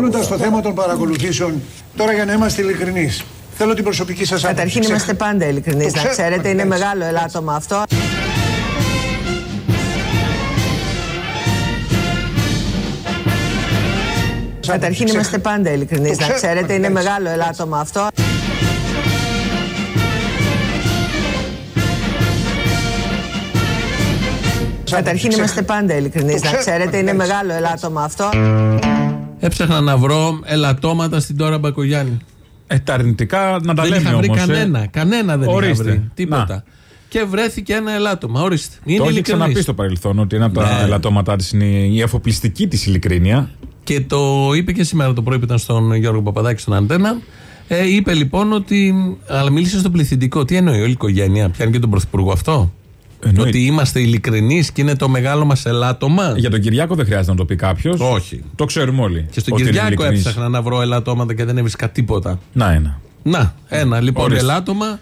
Κλείνοντα το θέμα των παρακολουθήσεων, τώρα για να είμαστε ειλικρινείς, θέλω την προσωπική σας άποψη. Καταρχήν είμαστε πάντα ειλικρινείς, να ξέρω, ξέρετε, είναι εντάξει. μεγάλο ελάττωμα αυτό. Καταρχήν Ξε- είμαστε πάντα ειλικρινείς, Το να ξέρω, ξέρετε, είναι εντάξει. μεγάλο ελάττωμα αυτό. Καταρχήν Ξε- είμαστε πάντα ειλικρινείς, Το να ξέρω, ξέρετε, είναι εντάξει. μεγάλο ελάττωμα αυτό. Έψαχνα να βρω ελαττώματα στην τώρα Μπακογιάννη. Ε, τα αρνητικά να τα δεν λέμε είχα βρει όμως, ε. κανένα. Κανένα δεν Ορίστε. είχα βρει. Τίποτα. Να. Και βρέθηκε ένα ελάττωμα. Ορίστε. Είναι Το έχει ειλικρινής. ξαναπεί στο παρελθόν ότι ένα από τα Ναι. ελαττώματά της είναι η αφοπλιστική της ειλικρίνεια. Και το είπε και σήμερα το πρωί που ήταν στον Γιώργο Παπαδάκη στον Αντένα. Ε, είπε λοιπόν ότι. Αλλά μίλησε στο πληθυντικό. Τι εννοεί, όλη η οικογένεια. Πιάνει και τον Πρωθυπουργό αυτό; Εννοείται. Ότι είμαστε ειλικρινείς και είναι το μεγάλο μας ελάττωμα. Για τον Κυριάκο δεν χρειάζεται να το πει κάποιος. Όχι. Το ξέρουμε όλοι. Και στον ότι είναι Κυριάκο ειλικρινής. έψαχνα να βρω ελάττωματα και δεν έβρισκα τίποτα. Να ένα. Να, ένα λοιπόν Ορίστε. ελάττωμα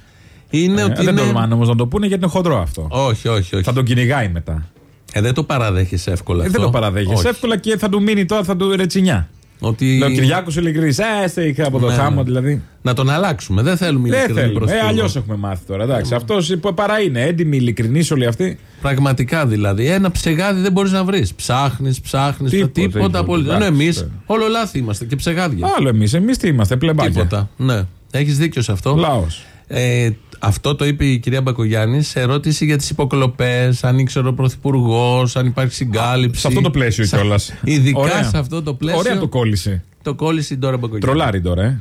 είναι Ε, ότι. δεν είναι... τολμάνε όμως να το πούνε γιατί είναι χοντρό αυτό. Όχι, όχι, όχι. Θα τον κυνηγάει μετά. Ε, δεν το παραδέχεσαι εύκολα. Ε, αυτό. δεν το παραδέχεσαι Όχι. εύκολα και θα του μείνει τώρα, θα του ρετσινιά. Ότι... Λέω Κυριάκος ειλικρινή. Ε, έστε είχα από το Ναι, χάμο ναι. δηλαδή. Να τον αλλάξουμε. Δεν θέλουμε Δεν ειλικρινή θέλουμε. Ε, πρωθυπουργό. αλλιώς έχουμε μάθει τώρα. Εντάξει. Αυτός παρά είναι. Έντιμοι, ειλικρινεί όλοι αυτοί. Πραγματικά δηλαδή. Ένα ψεγάδι δεν μπορείς να βρεις. Ψάχνεις, ψάχνεις. Τίποτα, Τίποτα, τίποτα. τίποτα απολύτως. Ενώ Εντάξει, εμείς τώρα. όλο λάθη είμαστε και ψεγάδια. Άλλο εμείς. Εμείς τι είμαστε, πλεμπάκια. Τίποτα. Ναι. Έχεις δίκιο σε αυτό. Λαός. Ε, αυτό το είπε η κυρία Μπακογιάννης σε ερώτηση για τις υποκλοπές, αν ήξερε ο Πρωθυπουργός, αν υπάρχει συγκάλυψη. Σε αυτό το πλαίσιο Σα- κιόλας. Ειδικά σε αυτό το πλαίσιο. Ωραία το κόλλησε. Το κόλλησε η Ντόρα Μπακογιάννη. Τρολάρι τώρα, ε.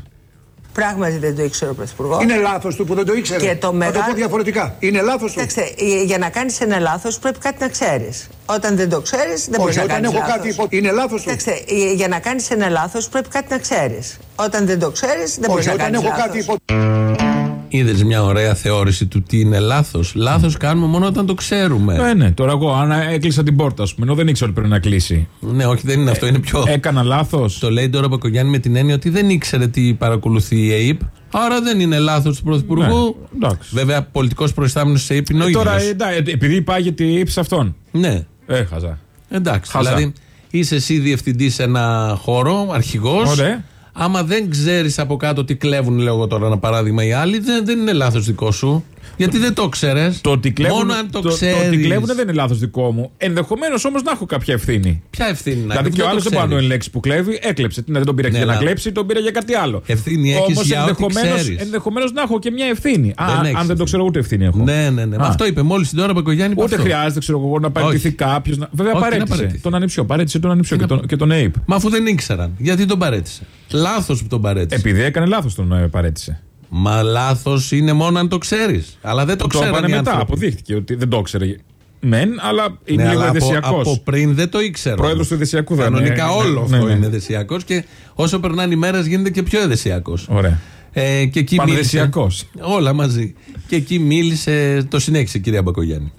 Πράγματι δεν το ήξερε ο Πρωθυπουργός. Είναι λάθος του που δεν το ήξερε. Και το Θα το μεγάλο- πω διαφορετικά. Είναι λάθος του. Κοιτάξτε, ε, για να κάνεις ένα λάθος πρέπει κάτι να ξέρεις. Όταν δεν το ξέρεις, δεν μπορεί Όχι, να όταν κάνεις. έχω κάτι υπό. Είναι λάθος του. Κοιτάξτε, ε, για να κάνεις ένα λάθος πρέπει κάτι να ξέρεις. Όταν δεν το ξέρεις, δεν μπορεί Όχι, να όταν κάνεις. έχω κάτι υπό. Είδες μια ωραία θεώρηση του τι είναι λάθος. Λάθος κάνουμε μόνο όταν το ξέρουμε. Ε, ναι, τώρα εγώ αν έκλεισα την πόρτα, ας πούμε, ενώ δεν ήξερα ότι πρέπει να κλείσει. Ναι, όχι, δεν είναι αυτό. Είναι πιο. Έκανα λάθος. Το λέει τώρα ο Μπακογιάννη με την έννοια ότι δεν ήξερε τι παρακολουθεί η ΑΕΠ. Άρα δεν είναι λάθος του Πρωθυπουργού. Ναι, εντάξει. Βέβαια, πολιτικός προϊστάμενος της ΑΕΠ είναι ο ίδιος. Τώρα, ε, εντάξει, επειδή υπάγεται η ύψη αυτών. Ναι, Έχαζα. εντάξει. Χαζά. Δηλαδή, είσαι εσύ διευθυντής σε ένα χώρο, αρχηγός. Ωραία. Άμα δεν ξέρεις από κάτω τι κλέβουν, λέω εγώ τώρα ένα παράδειγμα, οι άλλοι, δεν, δεν είναι λάθος δικό σου. Γιατί δεν το ξέρει. Το ότι κλέβουν, Μόνο αν το, το, ξέρει. το ότι κλέβουν δεν είναι λάθος δικό μου. Ενδεχομένως όμως να έχω κάποια ευθύνη. Ποια ευθύνη να δηλαδή έχεις, και ο δεν άλλος το δεν μπορεί να ξέρεις. το ελέγξει που κλέβει, έκλεψε. Τι, ναι, δεν τον πήρα Ναι, για να αλλά- κλέψει, τον πήρα για κάτι άλλο. Ευθύνη έχεις Όμως για ό,τι ενδεχομένως- ξέρεις. ενδεχομένως να έχω και μια ευθύνη. Α, Δεν έχεις αν δεν το ευθύνη. ξέρω, ούτε ευθύνη έχω. Ναι, ναι, ναι. Μα Α. Αυτό είπε μόλις την ώρα Μπακογιάννη. είπε Ούτε αυτό. χρειάζεται, ξέρω εγώ, να παραιτηθεί Όχι. κάποιος. Να... Βέβαια, Όχι, να παρέτησε. παραιτηθεί. Τον ανιψιό. Παρέτησε τον ανιψιό και τον, και τον ΑΕΠ. Μα αφού δεν ήξεραν. Γιατί τον παρέτησε; Λάθος που τον παρέτησε. Επειδή έκανε λάθος τον ε, παρέτησε. Μα λάθος είναι μόνο αν το ξέρεις. Αλλά δεν το Το ξέραν έπανε οι μετά. άνθρωποι. Αποδείχθηκε ότι δεν το ήξερε. Μεν, αλλά είναι Ναι, λίγο αλλά από, εδεσιακό. από πριν δεν το ήξερα. Πρόεδρος του Εδεσιακού δεν είναι. Κανονικά Ναι, όλο ναι, αυτό ναι. είναι εδεσιακό και όσο περνάνε οι μέρες γίνεται και πιο εδεσιακό. Ωραία. Ε, και εκεί μίλησε. Πανεδεσιακός. Όλα μαζί. Και εκεί μίλησε. Το συνέχισε η κυρία Μπακογιάννη.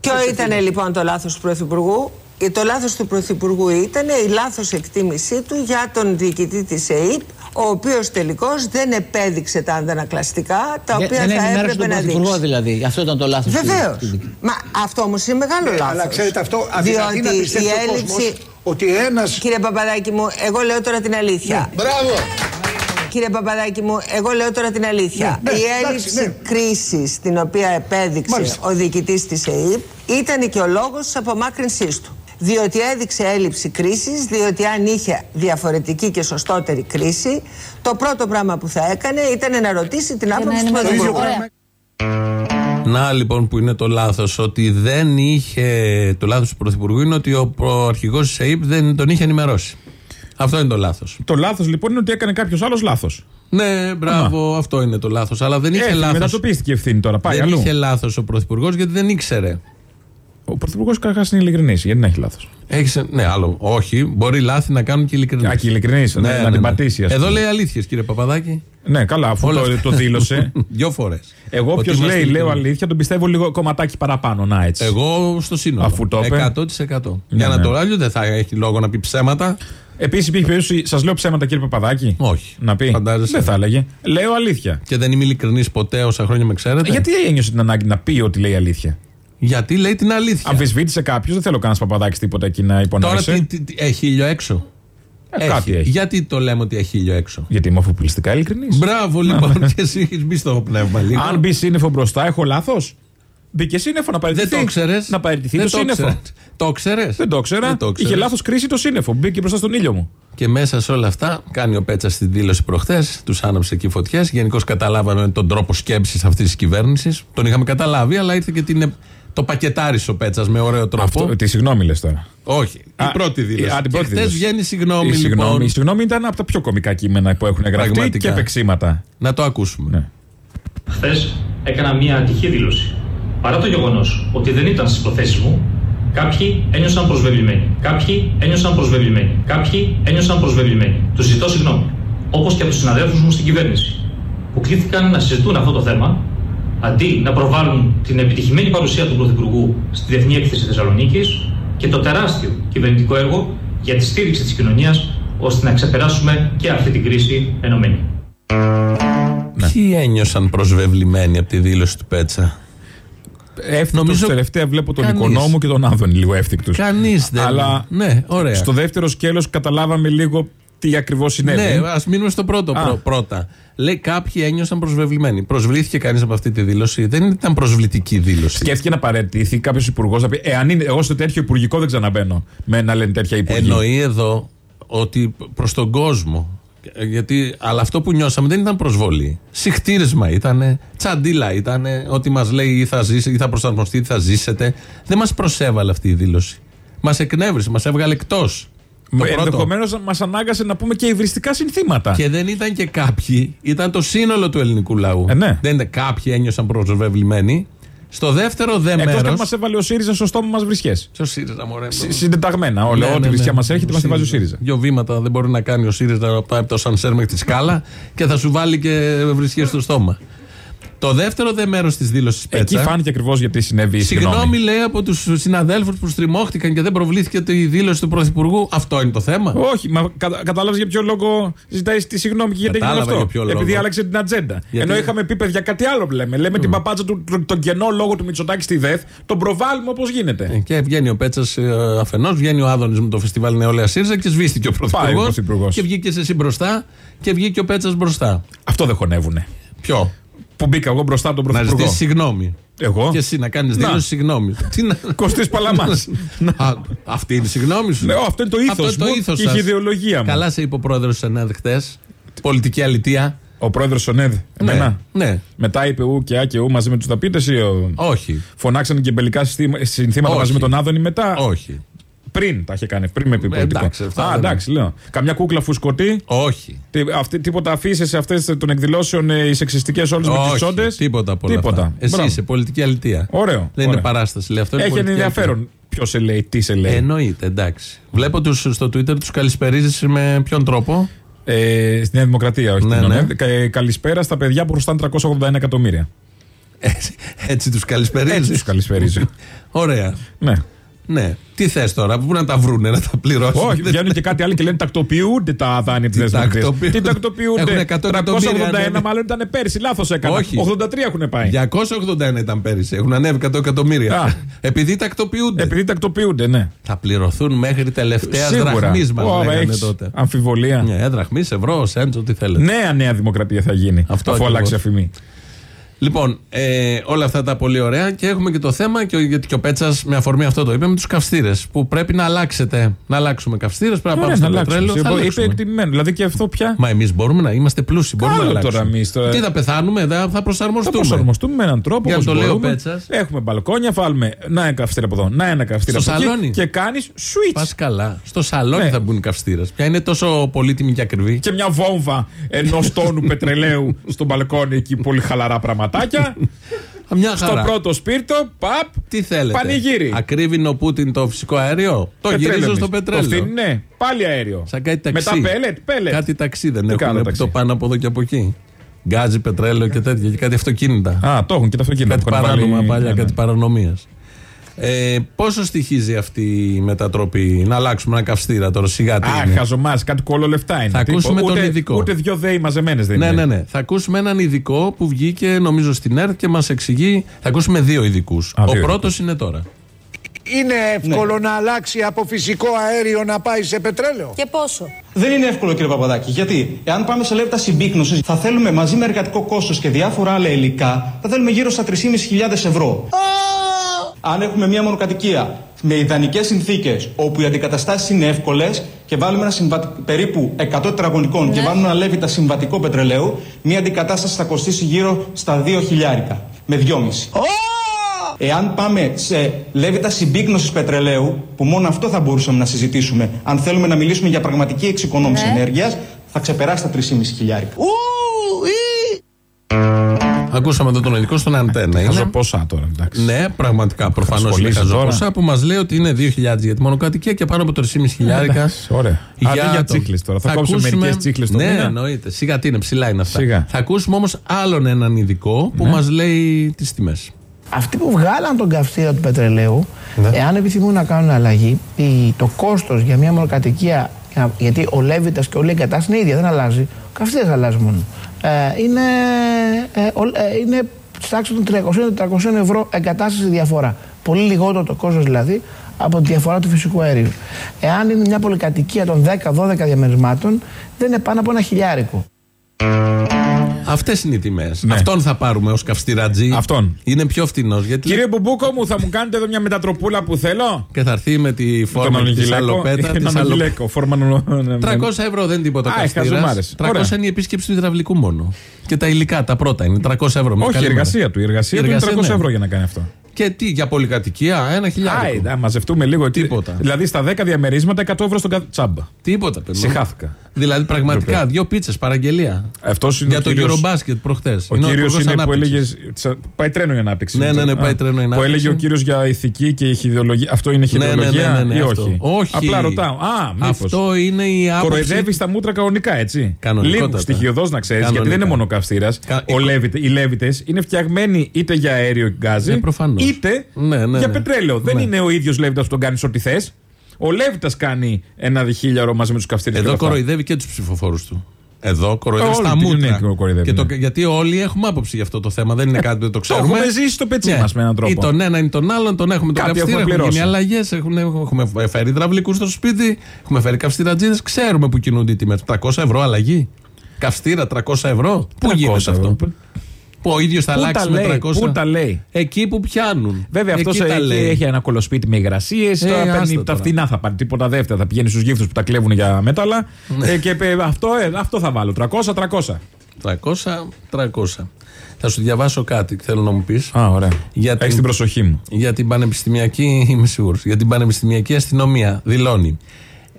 Ποιο ήταν λοιπόν το λάθος του Πρωθυπουργού; Ε, Το λάθος του Πρωθυπουργού ήταν η λάθος εκτίμησή του για τον διοικητή της ΕΕΠ, ο οποίος τελικώς δεν επέδειξε τα αντανακλαστικά τα Δεν- οποία δεν θα ενημέρωσε έπρεπε τον να Πρωθυπουργό δείξει. δηλαδή. Αυτό ήταν το λάθος. Βεβαίως. Μα αυτό όμως είναι μεγάλο Ναι, λάθος. αλλά ξέρετε αυτό, αδυνατεί να Διότι πιστέψει η ο κόσμος έλλειψη. ότι ένας... Κύριε Παπαδάκη μου, εγώ λέω τώρα την αλήθεια. Μπράβο! Κύριε Παπαδάκη μου, εγώ λέω τώρα την αλήθεια. Ναι, ναι, η εντάξει, έλλειψη ναι. κρίσης την οποία επέδειξε Μάλιστα. ο διοικητής της ΕΕΠ ήταν και ο λόγο της απομάκρυνσής του. Διότι έδειξε έλλειψη κρίσης, διότι αν είχε διαφορετική και σωστότερη κρίση, το πρώτο πράγμα που θα έκανε ήταν να ρωτήσει την άποψη του ενημερώσει. Το ίδιο Πρωθυπουργού. πράγμα. Να λοιπόν που είναι το λάθος, ότι δεν είχε. Το λάθος του Πρωθυπουργού είναι ότι ο αρχηγός της ΑΕΠ δεν τον είχε ενημερώσει. Αυτό είναι το λάθος. Το λάθος λοιπόν είναι ότι έκανε κάποιος άλλος λάθος. Ναι, μπράβο, αυτό είναι το λάθος. Αλλά δεν είχε Έφυγε, λάθος. μετατοπίστηκε η ευθύνη τώρα. Πάει Δεν αλλού. είχε λάθος ο Πρωθυπουργός γιατί δεν ήξερε. Ο Πρωθυπουργός καταρχάς είναι ειλικρινής, γιατί δεν έχει λάθος. Έχεις, ναι, άλλο. Όχι, μπορεί λάθη να κάνουν και ειλικρινή. Α, και ειλικρινής, να- να την πατήσει, ας Εδώ πούμε. λέει αλήθειες, κύριε Παπαδάκη. Ναι, καλά, αφού Όλα το, αυτά. το δήλωσε. Δυο φορές. Εγώ, όποιος λέει, λέω αλήθεια, τον πιστεύω λίγο κομματάκι παραπάνω. Να έτσι. Εγώ στο σύνολο. Αφού το είπε. 100%. Για να ναι. το άλλο δεν θα έχει λόγο να πει ψέματα. Επίσης υπήρχε περίπτωση, σας λέω ψέματα κύριε Παπαδάκη. Όχι. Να πει. Φαντάζεσαι. Δεν θα έλεγε. Λέω αλήθεια. Και δεν είμαι ειλικρινής ποτέ όσα χρόνια με ξέρετε. Ε, Γιατί ένιωσε την ανάγκη να πει ότι λέει αλήθεια; Γιατί λέει την αλήθεια. Αμφισβήτησε κάποιος, δεν θέλω κανένας Παπαδάκης τίποτα εκεί να Τώρα υπονόησε. τι, τι, τι- έχει ήλιο έξω. Ε, κάτι έχει. Γιατί το λέμε ότι έχει ήλιο έξω; Γιατί είμαι αφοπλιστικά ειλικρινής. Μπράβο λοιπόν, και εσύ έχει μπεις στο πνεύμα λίγο. Αν μπει σύννεφο μπροστά, έχω λάθος. Μπήκε σύννεφο να δεν παραιτηθεί. το ξέρει. Να παραιτηθεί το σύννεφο. Το ξέρει. Δεν το ήξερα. Δεν το Είχε ξέρες. λάθος κρίση το σύννεφο. Μπήκε μπροστά στον ήλιο μου. Και μέσα σε όλα αυτά κάνει ο Πέτσα την δήλωση προχθές, τους άναψε εκεί φωτιές. Γενικώς καταλάβαμε τον τρόπο σκέψης αυτής της κυβέρνησης. Τον είχαμε καταλάβει, αλλά ήρθε και την, το πακετάρισε ο Πέτσας με ωραίο τρόπο. Αυτό, τι συγγνώμη λες τώρα. Όχι, η Α, πρώτη δήλωση. α, την πρώτη και χθες δήλωση. βγαίνει συγγνώμη, Η συγγνώμη, λοιπόν. η συγγνώμη ήταν από τα πιο κομικά κείμενα που έχουν γραφτεί Πραγματικά. και επεξήματα. Να το ακούσουμε. Ναι. Χθες έκανα μια ατυχή δήλωση. Παρά το γεγονός ότι δεν ήταν στις προθέσεις μου, κάποιοι ένιωσαν προσβεβλημένοι. Κάποιοι ένιωσαν προσβεβλημένοι. Κάποιοι ένιωσαν προσβεβλημένοι. Τους ζητώ συγγνώμη. Όπως και από τους συναδέλφους μου στην κυβέρνηση, που κλήθηκαν να συζητούν αυτό το θέμα, αντί να προβάλλουν την επιτυχημένη παρουσία του Πρωθυπουργού στη Διεθνή Έκθεση Θεσσαλονίκης και το τεράστιο κυβερνητικό έργο για τη στήριξη της κοινωνίας, ώστε να ξεπεράσουμε και αυτή την κρίση ενωμένη. Ποιοι ένιωσαν προσβεβλημένοι από τη δήλωση του Πέτσα; Εύθυκτος Νομίζω τελευταία βλέπω τον κανείς. Οικονόμο και τον Άδωνη λίγο εύθυκτου. Κανείς δεν. Αλλά Ναι, ωραία. στο δεύτερο σκέλος καταλάβαμε λίγο τι ακριβώς συνέβη. Ναι, ας μείνουμε στο πρώτο Α. πρω- πρώτα. Λέει κάποιοι ένιωσαν προσβεβλημένοι. Προσβλήθηκε κανείς από αυτή τη δήλωση; Δεν ήταν προσβλητική δήλωση. Σκέφτηκε να παρετηθεί κάποιος υπουργός να πει: Εάν είναι εγώ στο τέτοιο υπουργικό δεν ξαναμπαίνω. Με να λένε τέτοια υπουργή. Εννοεί εδώ ότι προς τον κόσμο. ε, Γιατί, αλλά αυτό που νιώσαμε δεν ήταν προσβολή. Συχτήρισμα ήταν, τσαντίλα ήταν, ότι μας λέει ή θα ζήσει, ή θα προσαρμοστεί, ή θα ζήσετε. Δεν μας προσέβαλε αυτή η δήλωση. Μας εκνεύρισε, μας έβγαλε εκτός. Ενδεχομένως μας ανάγκασε να πούμε και υβριστικά συνθήματα. Και δεν ήταν και κάποιοι, ήταν το σύνολο του ελληνικού λαού. Ε, ναι. Δεν ήταν κάποιοι ένιωσαν προσβεβλημένοι. Στο δεύτερο δε Εκτός μέρο. και αν μας έβαλε ο ΣΥΡΙΖΑ στο στόμα μας βρισχές. Ποιο ΣΥΡΙΖΑ, μωρέ. Συντεταγμένα. Όλα, Ναι, ό,τι ναι, βρισιά ναι. μας έρχεται, μα τη βάζει ο ΣΥΡΙΖΑ. Δύο βήματα δεν μπορεί να κάνει ο ΣΥΡΙΖΑ από τα- το σανσέρ μέχρι τη σκάλα και θα σου βάλει και βρισχές στο στόμα. Το δεύτερο δε μέρος της δήλωσης Εκεί Πέτσα. φάνηκε ακριβώς γιατί συνέβη η Συγγνώμη, συγγνώμη. λέει από τους συναδέλφους που στριμώχτηκαν και δεν προβλήθηκε η δήλωση του Πρωθυπουργού. Αυτό είναι το θέμα. Όχι, μα κατα, κατάλαβες για ποιο λόγο ζητάει τη συγγνώμη και γιατί έγινε Κατάλαβα αυτό. για ποιο λόγο. Επειδή άλλαξε την ατζέντα. Γιατί- Ενώ είχαμε πει παιδιά κάτι άλλο λέμε. Λέμε την παπάτσα του, του- τον κενό λόγο του Μητσοτάκη στη ΔΕΘ, τον προβάλλουμε όπως γίνεται. Ε, Και βγαίνει ο Πέτσας αφενός, βγαίνει ο Άδωνης με το φεστιβάλ Νεολαία ΣΥΡΙΖΑ και σβήστηκε ο Πάει ο Πρωθυπουργός. Πρωθυπουργός. Και βγήκε εσύ μπροστά και βγήκε ο Πέτσας μπροστά. Αυτό δεν χωνεύουνε. Ποιο; Που μπήκα εγώ μπροστά από τον Να Πρωθυπουργό. ζητήσει συγγνώμη. Εγώ; Και εσύ να κάνεις Να. δήλωση συγγνώμη. Τι να. Κωστής Παλαμάς. Α, Αυτή είναι η συγγνώμη σου. Ναι, αυτό είναι το ήθος Αυτό είναι μου το ήθος και η σας. ιδεολογία μου. Καλά σε είπε ο πρόεδρος της ΕΝΕΔ χτε. Πολιτική αλητία. Ο πρόεδρος Σονέδ. Εμένα. Ναι, ναι. Μετά είπε ου και α και ου μαζί με τους ταπίτε ή. Ο... Όχι. Φωνάξανε και μπελικά συστήμα- συνθήματα Όχι. μαζί με τον Άδωνη μετά; Όχι. Πριν τα είχε κάνει, πριν με πει πολιτικό. εντάξει, αυτά Α, δεν- εντάξει, λέω. Καμιά κούκλα φουσκωτή. Όχι. Τι, αυτή, τίποτα αφήσεις σε αυτές των εκδηλώσεων ε, οι σεξιστικές όλες με τις Όχι. τσόντε. Τίποτα από όλα Τίποτα. αυτά. Εσύ Μπράβο. είσαι πολιτική αλητία. Ωραίο. Δεν είναι ωραίο. παράσταση. Λέει, αυτό είναι Έχει πολιτική ενδιαφέρον ποιος σε λέει, τι σε αλητία. λέει. Εννοείται, εντάξει. Βλέπω τους, στο Twitter τους καλησπερίζει με ποιον τρόπο; Ε, στη Νέα Δημοκρατία, όχι Ναι, στην ναι. ΟΝΕΔ. Κα- Καλησπέρα στα παιδιά που χρωστάνε 381 εκατομμύρια. Έτσι, έτσι τους καλησπερίζεις. Έτσι τους καλησπερίζω. Ωραία. ναι. Ναι. Τι θες τώρα, πού να τα βρούνε, να τα πληρώσουν; Όχι, βγαίνουν και κάτι άλλο και λένε τακτοποιούνται τα δάνεια της Τι Δημοκρατία. τακτοποιούνται; Τι τακτοποιούνται; Έχουν 100 εκατομμύρια 381 ανέβει. μάλλον ήταν πέρσι, λάθος έκανα. Όχι. 83 έχουν πάει. 281 ήταν πέρυσι. Έχουν ανέβει 100 εκατομμύρια. Α. Επειδή τακτοποιούνται. Επειδή τακτοποιούνται, ναι. Θα πληρωθούν μέχρι τελευταίας Σίγουρα. δραχμής μας Ω, λέγανε έχεις τότε. Αμφιβολία. Ναι, δραχμής, ευρώ, σέντ, ό,τι θέλετε. Νέα Νέα Δημοκρατία θα γίνει. Αυτό αφού ακριβώς. αλλάξει αφημί. Λοιπόν, ε, όλα αυτά τα πολύ ωραία και έχουμε και το θέμα, και ο, γιατί και ο Πέτσας με αφορμή αυτό το είπε, με τους καυστήρες. Που πρέπει να αλλάξετε. Να αλλάξουμε καυστήρες, πρέπει να πάμε Ωραία, στο να αλλάξουμε. πετρέλαιο. Θα Είπε αλλάξουμε. εκτιμημένο. Δηλαδή και αυτό πια. Μα εμείς μπορούμε να είμαστε πλούσιοι. Μπορούμε Καλό να τώρα αλλάξουμε. εμείς τώρα. Τι θα πεθάνουμε, θα, θα Θα προσαρμοστούμε. προσαρμοστούμε με έναν τρόπο. Για να όπως το λέει ο μπορούμε. Πέτσας. Έχουμε μπαλκόνια, βάλουμε να ένα καυστήρα από εδώ, να ένα καυστήρα Στο από εκεί. σαλόνι. Και κάνεις switch. Πας καλά. Στο σαλόνι Ναι. θα μπουν οι καυστήρες. Ποια είναι τόσο πολύτιμη και ακριβή. Και μια βόμβα ενός τόνου πετρελαίου στο μπαλκόνι εκεί, πολύ χαλαρά πραγματάκια. Α, Μια στο χαρά. πρώτο σπίρτο, παπ. Τι θέλετε. Πανηγύρι. Ακρίβεινε ο Πούτιν το φυσικό αέριο; Το πετρέλαιο γυρίζω εμείς. στο πετρέλαιο. Το φθήνει, ναι. Πάλι αέριο. Σαν κάτι ταξί. Μετά πέλετ, πέλετ. Κάτι ταξί δεν Τι κάνω έχουν ταξί; το πάνω από εδώ και από εκεί. Γκάζι, πετρέλαιο και τέτοια. Και κάτι αυτοκίνητα. Α, το έχουν και τα αυτοκίνητα. κάτι που έχουν παράνομα βάλει- παλιά, ναι, ναι. κάτι παρανομίας. Ε, πόσο στοιχίζει αυτή η μετατροπή, να αλλάξουμε ένα καυστήρα τώρα, σιγά τι Α, είναι. χαζομάς, κάτι κόλλο λεφτά είναι. Θα Τίποτα. ακούσουμε τον ούτε, ειδικό. Ούτε δυο δέοι μαζεμένες δεν Ναι, είναι. ναι, ναι. Θα ακούσουμε έναν ειδικό που βγήκε νομίζω στην ΕΡΤ και μας εξηγεί. Θα ακούσουμε δύο ειδικούς. Α, Ο δύο πρώτος είναι τώρα. Είναι εύκολο να αλλάξει από φυσικό αέριο να πάει σε πετρέλαιο; Και πόσο; Δεν είναι εύκολο κύριε Παπαδάκη. Γιατί; Εάν πάμε σε λεπτά συμπίκνωσης, θα θέλουμε μαζί με εργατικό κόστος και διάφορα άλλα υλικά, θα θέλουμε γύρω στα 3.500 ευρώ. Αν έχουμε μια μονοκατοικία με ιδανικές συνθήκες, όπου οι αντικαταστάσεις είναι εύκολες και βάλουμε ένα συμβατι... περίπου 100 τετραγωνικών και βάλουμε ένα λέβητα συμβατικό πετρελαίου, μια αντικατάσταση θα κοστίσει γύρω στα 2 χιλιάρικα. Με 2,5. Εάν πάμε σε λέβητα συμπίκνωσης πετρελαίου, που μόνο αυτό θα μπορούσαμε να συζητήσουμε, αν θέλουμε να μιλήσουμε για πραγματική εξοικονόμηση Ναι. ενέργειας, θα ξεπεράσει τα 3,5 χιλιάρικα. Ακούσαμε εδώ τον ειδικό στον Αντένα. Είναι, Χαζοπόσα τώρα, εντάξει. ναι, πραγματικά προφανώς είναι ασχολείσαι χαζοποσά τώρα. που μας λέει ότι είναι 2.000 για τη μονοκατοικία και πάνω από 3.500 χιλιάρικα. Εντάξει, ωραία. Αντί για τσίχλες τώρα. Θα κόψουμε μερικές τσίχλες το Ναι, μήνα. εννοείται. Σιγά τι είναι, ψηλά είναι αυτά. Σιγά. Θα ακούσουμε όμως άλλον έναν ειδικό που μας λέει τις τιμές. Αυτοί που βγάλαν τον καυστήρα του πετρελαίου, εάν επιθυμούν να κάνουν αλλαγή, η- το κόστος για μια μονοκατοικία, για- γιατί ο Λέβητα και όλη η εγκατάσταση είναι ίδια, δεν αλλάζει. Ο καυστήρας αλλάζει μόνο. Ε, είναι, ε, ο- ε, είναι στη τάξης των 300-400 ευρώ εγκατάσταση διαφορά. Πολύ λιγότερο το κόστος δηλαδή από τη διαφορά του φυσικού αερίου. Εάν είναι μια πολυκατοικία των 10-12 διαμερισμάτων, δεν είναι πάνω από ένα χιλιάρικο. Αυτές είναι οι τιμές. Ναι. Αυτόν θα πάρουμε ως καυστηρατζή. Αυτόν. Είναι πιο φτηνό. Γιατί Κύριε Μπουμπούκο μου, θα μου κάνετε εδώ μια μετατροπούλα που θέλω; και θα έρθει με τη Τον φόρμα της Ανογιλέκο. αλοπέτα. Τον της αλο- Ανογιλέκο, φόρμα νο- 300 ευρώ δεν είναι τίποτα Α, καυστήρας. χαζομάρες. 300 Ωραία. είναι η επίσκεψη του υδραυλικού μόνο. Και τα υλικά, τα πρώτα είναι 300 ευρώ. Μια Όχι, η καλή εργασία μέρα. του. Η εργασία Η του είναι 300 εργασία, ναι. ευρώ για να κάνει αυτό. Και τι, για πολυκατοικία, ένα χιλιάρικο. Άιντε, να μαζευτούμε λίγο. τι- Τίποτα. Δηλαδή στα 10 διαμερίσματα 100 ευρώ στον κάθε τσάμπα. Τίποτα, παιδί. μου. Συχάθηκα. Δηλαδή, πραγματικά, δύο πίτσες παραγγελία. Αυτός είναι Για ο το κύριος- Eurobasket προχθές. Ο κύριος είναι που έλεγε. Πάει τρένο η ανάπτυξη. Ναι, ναι, ναι, Α, πάει τρένο η Που ανάπτυξη. έλεγε ο κύριος για ηθική και ηχηδεολογία. Αυτό είναι Ναι, ναι, ηχηδεολογία ναι, ναι, ναι, ή αυτό. όχι. όχι. Απλά ρωτάω. Α, μήπως. Αυτό είναι η άποψη. Κοροϊδεύεις τα μούτρα κανονικά, έτσι; Κανονικότατα. Λίγο στοιχειοδός να ξέρεις, γιατί Κανονικά. δεν είναι μόνο καυστήρα. Κα- Οι Λέβητε είναι φτιαγμένοι είτε για αέριο και γκάζι, Ναι, προφανώς. Είτε Ναι, ναι, για ναι. πετρέλαιο. Δεν Ναι. είναι ο ίδιος Λέβητα που τον κάνεις ό,τι θες. Ο Λέβητα κάνει ένα διχίλιαρο μαζί με τους καυστήρε. Εδώ κοροϊδεύει και τους ψηφοφόρους του. Εδώ κοροϊδεύει Όλη στα την μούτρα. κοινωνία κοροϊδεύει, Και το, ναι. γιατί όλοι έχουμε άποψη για αυτό το θέμα. Δεν είναι κάτι που δεν το Το ξέρουμε. έχουμε ζήσει στο πετσί Ναι. μας με έναν τρόπο. Ή τον ένα ή τον άλλον, τον έχουμε τον Κάτι καυστήρα. έχουμε Έχουν γίνει πληρώσει. αλλαγές, έχουμε φέρει υδραυλικούς στο σπίτι, έχουμε φέρει καυστηρατζίδες. Ξέρουμε που κινούνται οι τιμές. 300 ευρώ αλλαγή. Καυστήρα 300 ευρώ. Πού 300 γίνεται ευρώ. αυτό. Που ο ίδιος θα Πού αλλάξει τα με λέει, 300. πού τα λέει. Εκεί που πιάνουν. Βέβαια αυτός Εκεί τα λέει. έχει ένα κολοσπίτι με υγρασίες. Ε, τώρα άστα παίρνει τα τώρα. φτηνά θα πάρει. Τίποτα δεύτερα. Θα πηγαίνει στους γύφτους που τα κλέβουν για μέταλλα. Ναι. Ε, και ε, αυτό, ε, αυτό θα βάλω. 300-300. 300-300. Θα σου διαβάσω κάτι, θέλω να μου πεις. Α, ωραία. Για Έχεις την- την προσοχή μου. Για την πανεπιστημιακή, είμαι σίγουρος, για την πανεπιστημιακή αστυνομία δηλώνει.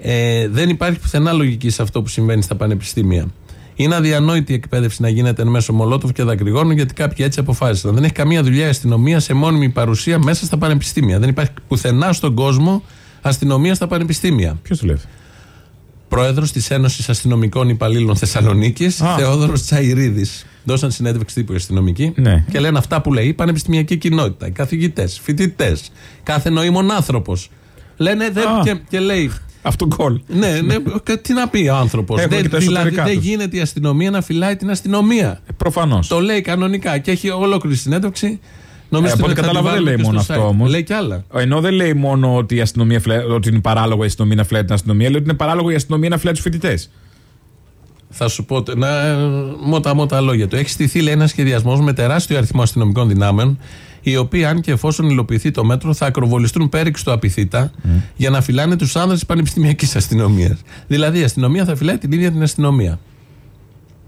Ε, δεν υπάρχει πουθενά λογική σε αυτό που συμβαίνει στα πανεπιστήμια. Είναι αδιανόητη η εκπαίδευση να γίνεται εν μέσω μολότοφ και δακρυγόνων γιατί κάποιοι έτσι αποφάσισαν. Δεν έχει καμία δουλειά η αστυνομία σε μόνιμη παρουσία μέσα στα πανεπιστήμια. Δεν υπάρχει πουθενά στον κόσμο αστυνομία στα πανεπιστήμια. Ποιος το λέει. Πρόεδρος της Ένωσης Αστυνομικών Υπαλλήλων Θεσσαλονίκης, Α. Θεόδωρος Τσαϊρίδης. Δώσαν συνέντευξη τύπου οι αστυνομικοί Ναι. και λένε αυτά που λέει η πανεπιστημιακή κοινότητα, οι καθηγητές, φοιτητές, κάθε νοήμων άνθρωπος. Λένε δεν, Α. και, και λέει. Αυτό γκολ. Ναι, ναι, κα- τι να πει ο άνθρωπος. Έχουν και τα Δηλαδή εσωτερικά δεν τους. γίνεται η αστυνομία να φυλάει την αστυνομία. Προφανώς. Το λέει κανονικά και έχει ολόκληρη συνέντευξη. Νομίζω Ε, από ότι ό,τι θα τη κατάλαβα δεν βάλουμε λέει και μόνο στο αυτό site. όμως. Λέει κι άλλα. Ενώ δεν λέει μόνο ότι, η αστυνομία φλε... ότι είναι παράλογο η αστυνομία να φυλάει την αστυνομία, λέει ότι είναι παράλογο η αστυνομία να φυλάει τους φοιτητές. Θα σου πω να, μότα μότα λόγια του. Έχει στηθεί λέει, ένα σχεδιασμός με τεράστιο αριθμό αστυνομικών δυνάμεων, οι οποίοι, αν και εφόσον υλοποιηθεί το μέτρο, θα ακροβολιστούν πέριξ του απειθήτα για να φυλάνε τους άνδρες της πανεπιστημιακής αστυνομίας. Δηλαδή η αστυνομία θα φυλάει την ίδια την αστυνομία.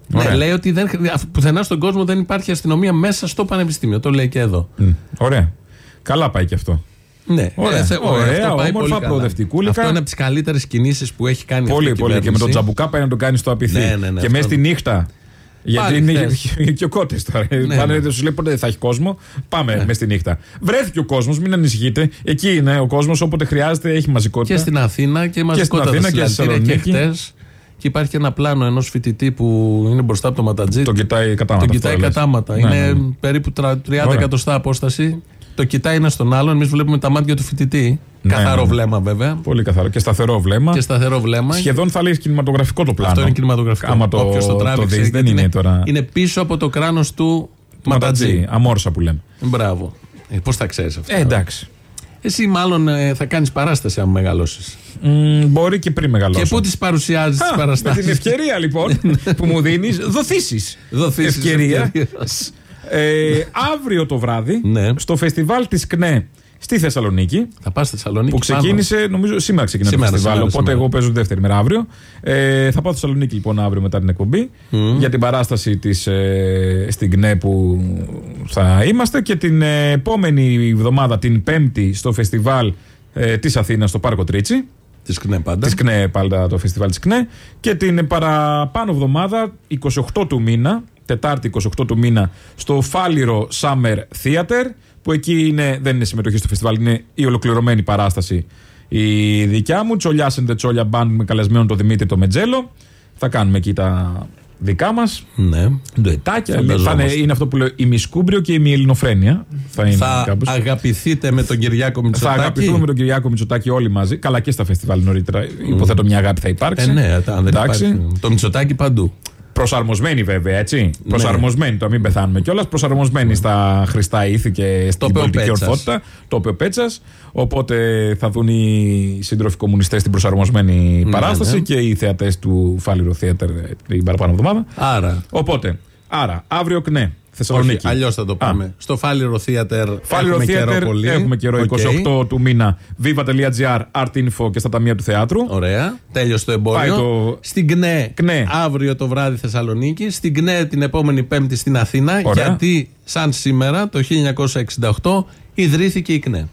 Ναι, Ωραία. λέει ότι δεν, πουθενά στον κόσμο δεν υπάρχει αστυνομία μέσα στο πανεπιστήμιο. Το λέει και εδώ. Μμ, Ωραία. Καλά πάει και αυτό. Ναι, Ωραία, θε- ωραία, αυτό πάει όμορφα, πολύ καλά. προοδευτικούλικα. Αυτό είναι από τις καλύτερες κινήσεις που έχει κάνει Πολύ, αυτή η πολύ. Και με τον κυβέρνηση. τζαμπουκά πάει να τον κάνει στο απειθή. Ναι, ναι, ναι, και αυτό. μέσα στη νύχτα. Γιατί Πάλι είναι χθες. και ο κότε τώρα. Ναι, Πάνε, ναι. Σου λέει ποτέ δεν θα έχει κόσμο. Πάμε μέσα στη νύχτα. Βρέθηκε ο κόσμος, μην ανησυχείτε. Εκεί είναι ο κόσμος, όποτε χρειάζεται έχει μαζικότητα. Και στην Αθήνα και μαζικότητα Αθήνα και στη συλλαλητήρια και Θεσσαλονίκη. χτε. Και υπάρχει και ένα πλάνο ενός φοιτητή που είναι μπροστά από το ματατζή. Τον κοιτάει κατάματα. Τον αυτό, κοιτάει λες. κατάματα. Ναι, είναι ναι, ναι. περίπου τρα- 30 Ωραία. εκατοστά απόσταση. Το κοιτάει ένας στον άλλον. Εμείς βλέπουμε τα μάτια του φοιτητή. Ναι, Καθαρό ναι, ναι. βλέμμα βέβαια. Πολύ καθαρό. Και σταθερό βλέμμα. Και σταθερό βλέμμα. Σχεδόν θα λέει κινηματογραφικό το πλάνο. Αυτό είναι κινηματογραφικό. Άμα το, Όποιος το, τράβηξε, δεις, δεν γιατί είναι, τώρα. Είναι πίσω από το κράνος του ματατζή. Ματατζή. Αμόρσα που λέμε. Μπράβο. Ε, Πώς τα ξέρεις αυτά; Ε, εντάξει. Εσύ μάλλον ε, θα κάνεις παράσταση αν μεγαλώσεις. Μ, μπορεί και πριν μεγαλώσω. Και πού τις παρουσιάζεις τις Α, Με παραστάσεις; την ευκαιρία λοιπόν που μου δίνεις, δοθήσεις. Δοθήσεις ευκαιρίας. Ευκαιρίας. Ε, αύριο το βράδυ Ναι. στο φεστιβάλ της ΚΝΕ στη Θεσσαλονίκη. Θα πας στη Θεσσαλονίκη. Που ξεκίνησε, νομίζω σήμερα ξεκινάει Σήμερα, το φεστιβάλ. σήμερα, οπότε σήμερα. εγώ παίζω δεύτερη μέρα αύριο. Ε, θα πάω στη Θεσσαλονίκη λοιπόν αύριο μετά την εκπομπή για την παράσταση της, ε, στην ΚΝΕ που θα είμαστε και την ε, επόμενη εβδομάδα, την Πέμπτη, στο φεστιβάλ ε, της Αθήνας στο Πάρκο Τρίτσι. Της ΚΝΕ πάντα. Της ΚΝΕ, πάντα το φεστιβάλ της ΚΝΕ. Και την παραπάνω εβδομάδα, 28 του μήνα, Τετάρτη 28 του μήνα, στο Φάληρο Summer Theater. Που εκεί είναι, δεν είναι συμμετοχή στο φεστιβάλ, είναι η ολοκληρωμένη παράσταση η δικιά μου. Τσολιά and the Τσόλια Band με καλεσμένο τον Δημήτρη το Μετζέλο. Θα κάνουμε εκεί τα δικά μας. Ναι. Ντοετάκια. Θα Φανταζόμαστε. είναι, είναι αυτό που λέω ημισκούμπριο και ημιελληνοφρένεια. Θα είναι Θα κάπως. αγαπηθείτε με τον Κυριάκο Θα Μητσοτάκη. αγαπηθούμε με τον Κυριάκο Μητσοτάκη όλοι μαζί. Καλά και στα φεστιβάλ νωρίτερα. Υποθέτω μια αγάπη θα Ε, υπάρξει. ναι, αν δεν Εντάξει. υπάρχει. Το Μητσοτάκη παντού. Προσαρμοσμένη βέβαια, έτσι. Ναι. Προσαρμοσμένη, το μην πεθάνουμε κιόλας. Προσαρμοσμένη στα χρηστά ήθη και στην είπε ο πολιτική Πέτσας. ορθότητα. Το είπε ο Πέτσας. Οπότε θα δουν οι σύντροφοι κομμουνιστές την προσαρμοσμένη παράσταση ναι. και οι θεατές του Φάληρο Theater την παραπάνω εβδομάδα. Άρα. Οπότε, άρα, αύριο ΚΝΕ, Θεσσαλονίκη. Αλλιώς θα το πάμε. Στο Φάληρο Theater. Φάληρο έχουμε Theater, καιρό πολύ. έχουμε καιρό Οκ. 28 του μήνα. Viva.gr, Art Info και στα ταμεία του θεάτρου. Ωραία. Τέλειωσε το εμπόριο. Πάει το- Στην ΚΝΕ, ΚΝΕ. αύριο το βράδυ Θεσσαλονίκη. Στην ΚΝΕ την επόμενη Πέμπτη στην Αθήνα. Ωραία. Γιατί σαν σήμερα το 1968 ιδρύθηκε η ΚΝΕ.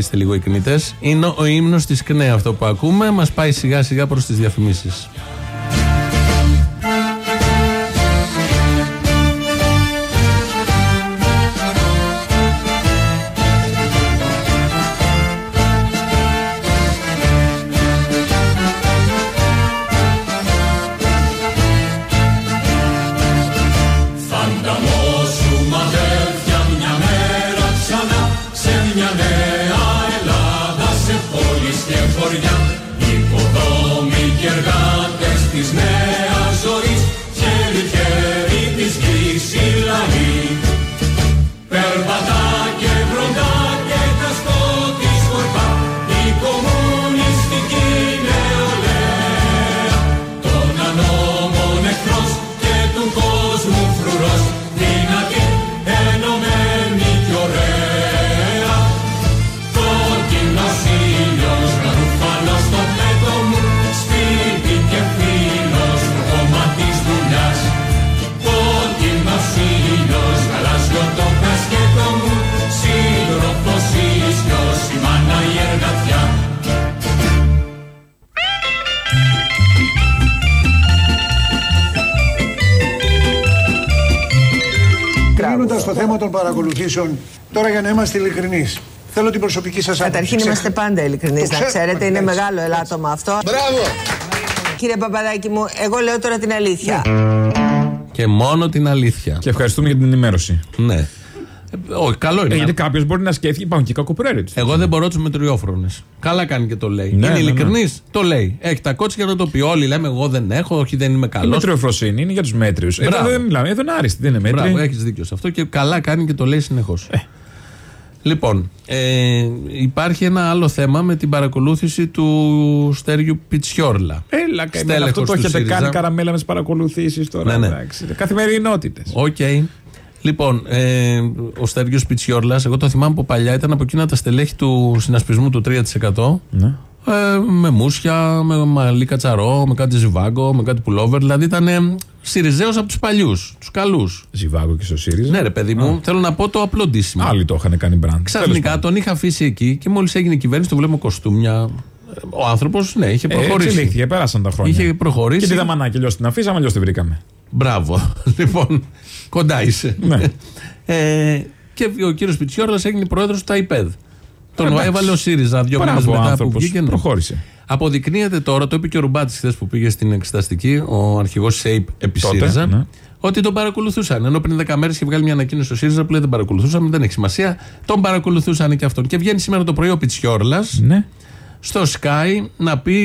Καθίστε λίγο οι κνητές. Είναι ο ύμνος της ΚΝΕ αυτό που ακούμε. Μας πάει σιγά σιγά προς τις διαφημίσεις. Θέμα των παρακολουθήσεων, τώρα για να είμαστε ειλικρινείς, θέλω την προσωπική σας άποψη. Καταρχήν Ξε- είμαστε πάντα ειλικρινείς, Το να ξέρω, ξέρετε. Είναι εντάξει. μεγάλο ελάττωμα αυτό. Μπράβο! Κύριε Παπαδάκη μου, εγώ λέω τώρα την αλήθεια. Και μόνο την αλήθεια. Και ευχαριστούμε για την ενημέρωση. Ναι. Ε, όχι, καλό είναι. Ε, γιατί κάποιος μπορεί να σκέφτηκε, υπάρχουν και κακοπροαίρετοι. Εγώ δεν μπορώ τους μετριόφρονες. Καλά κάνει και το λέει. Ναι, είναι ναι, ειλικρινής, το λέει. Έχει τα κότσια να το πει. Όλοι λέμε εγώ δεν έχω, όχι δεν είμαι Η καλό. μετριοφροσύνη είναι για τους μέτριους. Εδώ Μπράβο. δεν μιλάμε, εδώ είναι άριστη, δεν είναι μέτρη. Μπράβο, έχεις δίκιο σε αυτό και καλά κάνει και το λέει συνεχώς. Λοιπόν, ε, υπάρχει ένα άλλο θέμα με την παρακολούθηση του Στέργιου Πιτσιόρλα. Έλα, καημένα, Στέλεχος αυτό το του έχετε ΣΥΡΙΖΑ. κάνει καραμέλα με τις παρακολουθήσεις τώρα. Ναι, ναι. εντάξει. Καθημερινότητες. Οκ. Λοιπόν, ε, ο Στέργιος Πιτσιόρλα, εγώ το θυμάμαι από παλιά, ήταν από εκείνα τα στελέχη του συνασπισμού του 3%. Ναι. Ε, με μούσια, με μαλλί κατσαρό, με κάτι ζιβάγκο, με κάτι πουλόβερ. Δηλαδή ήταν ε, Συριζαίος από τους παλιούς, τους καλούς. Ζιβάγκο και στο ΣΥΡΙΖΑ. Ναι, ρε παιδί μου, θέλω να πω το απλό ντύσιμο. Άλλοι το είχαν κάνει brand. Ξαφνικά τον είχα αφήσει εκεί και μόλις έγινε η κυβέρνηση, το βλέπουμε κοστούμια. Ο άνθρωπος, ναι, είχε Ε, προχωρήσει. εξελίχθηκε, πέρασαν τα χρόνια. Είχε προχωρήσει. Και τη δαμανάκη, αλλιώς την αφήσαμε, αλλιώς την βρήκαμε. Μπράβο. λοιπόν, κοντά είσαι. Ναι. ε, και ο κύριος Πιτσιόρλα έγινε πρόεδρος του ΤΑΙΠΕΔ. Τον εντάξει. έβαλε ο ΣΥΡΙΖΑ δύο μήνε Μπράβο, ο μετά που άνθρωπος. βγήκε. ναι. Προχώρησε. Αποδεικνύεται τώρα, το είπε και ο Ρουμπάτης χθες που πήγε στην εξεταστική, ο αρχηγός ΣΕΙΠ επί Τότε, ΣΥΡΙΖΑ, ναι. ότι τον παρακολουθούσαν. Ενώ πριν 10 μέρες είχε βγάλει μια ανακοίνωση στο ΣΥΡΙΖΑ που λέει δεν παρακολουθούσαμε, δεν έχει σημασία. Τον παρακολουθούσαν και αυτόν. Και βγαίνει σήμερα το πρωί ο Πιτσιόρλα Ναι. στο Sky να πει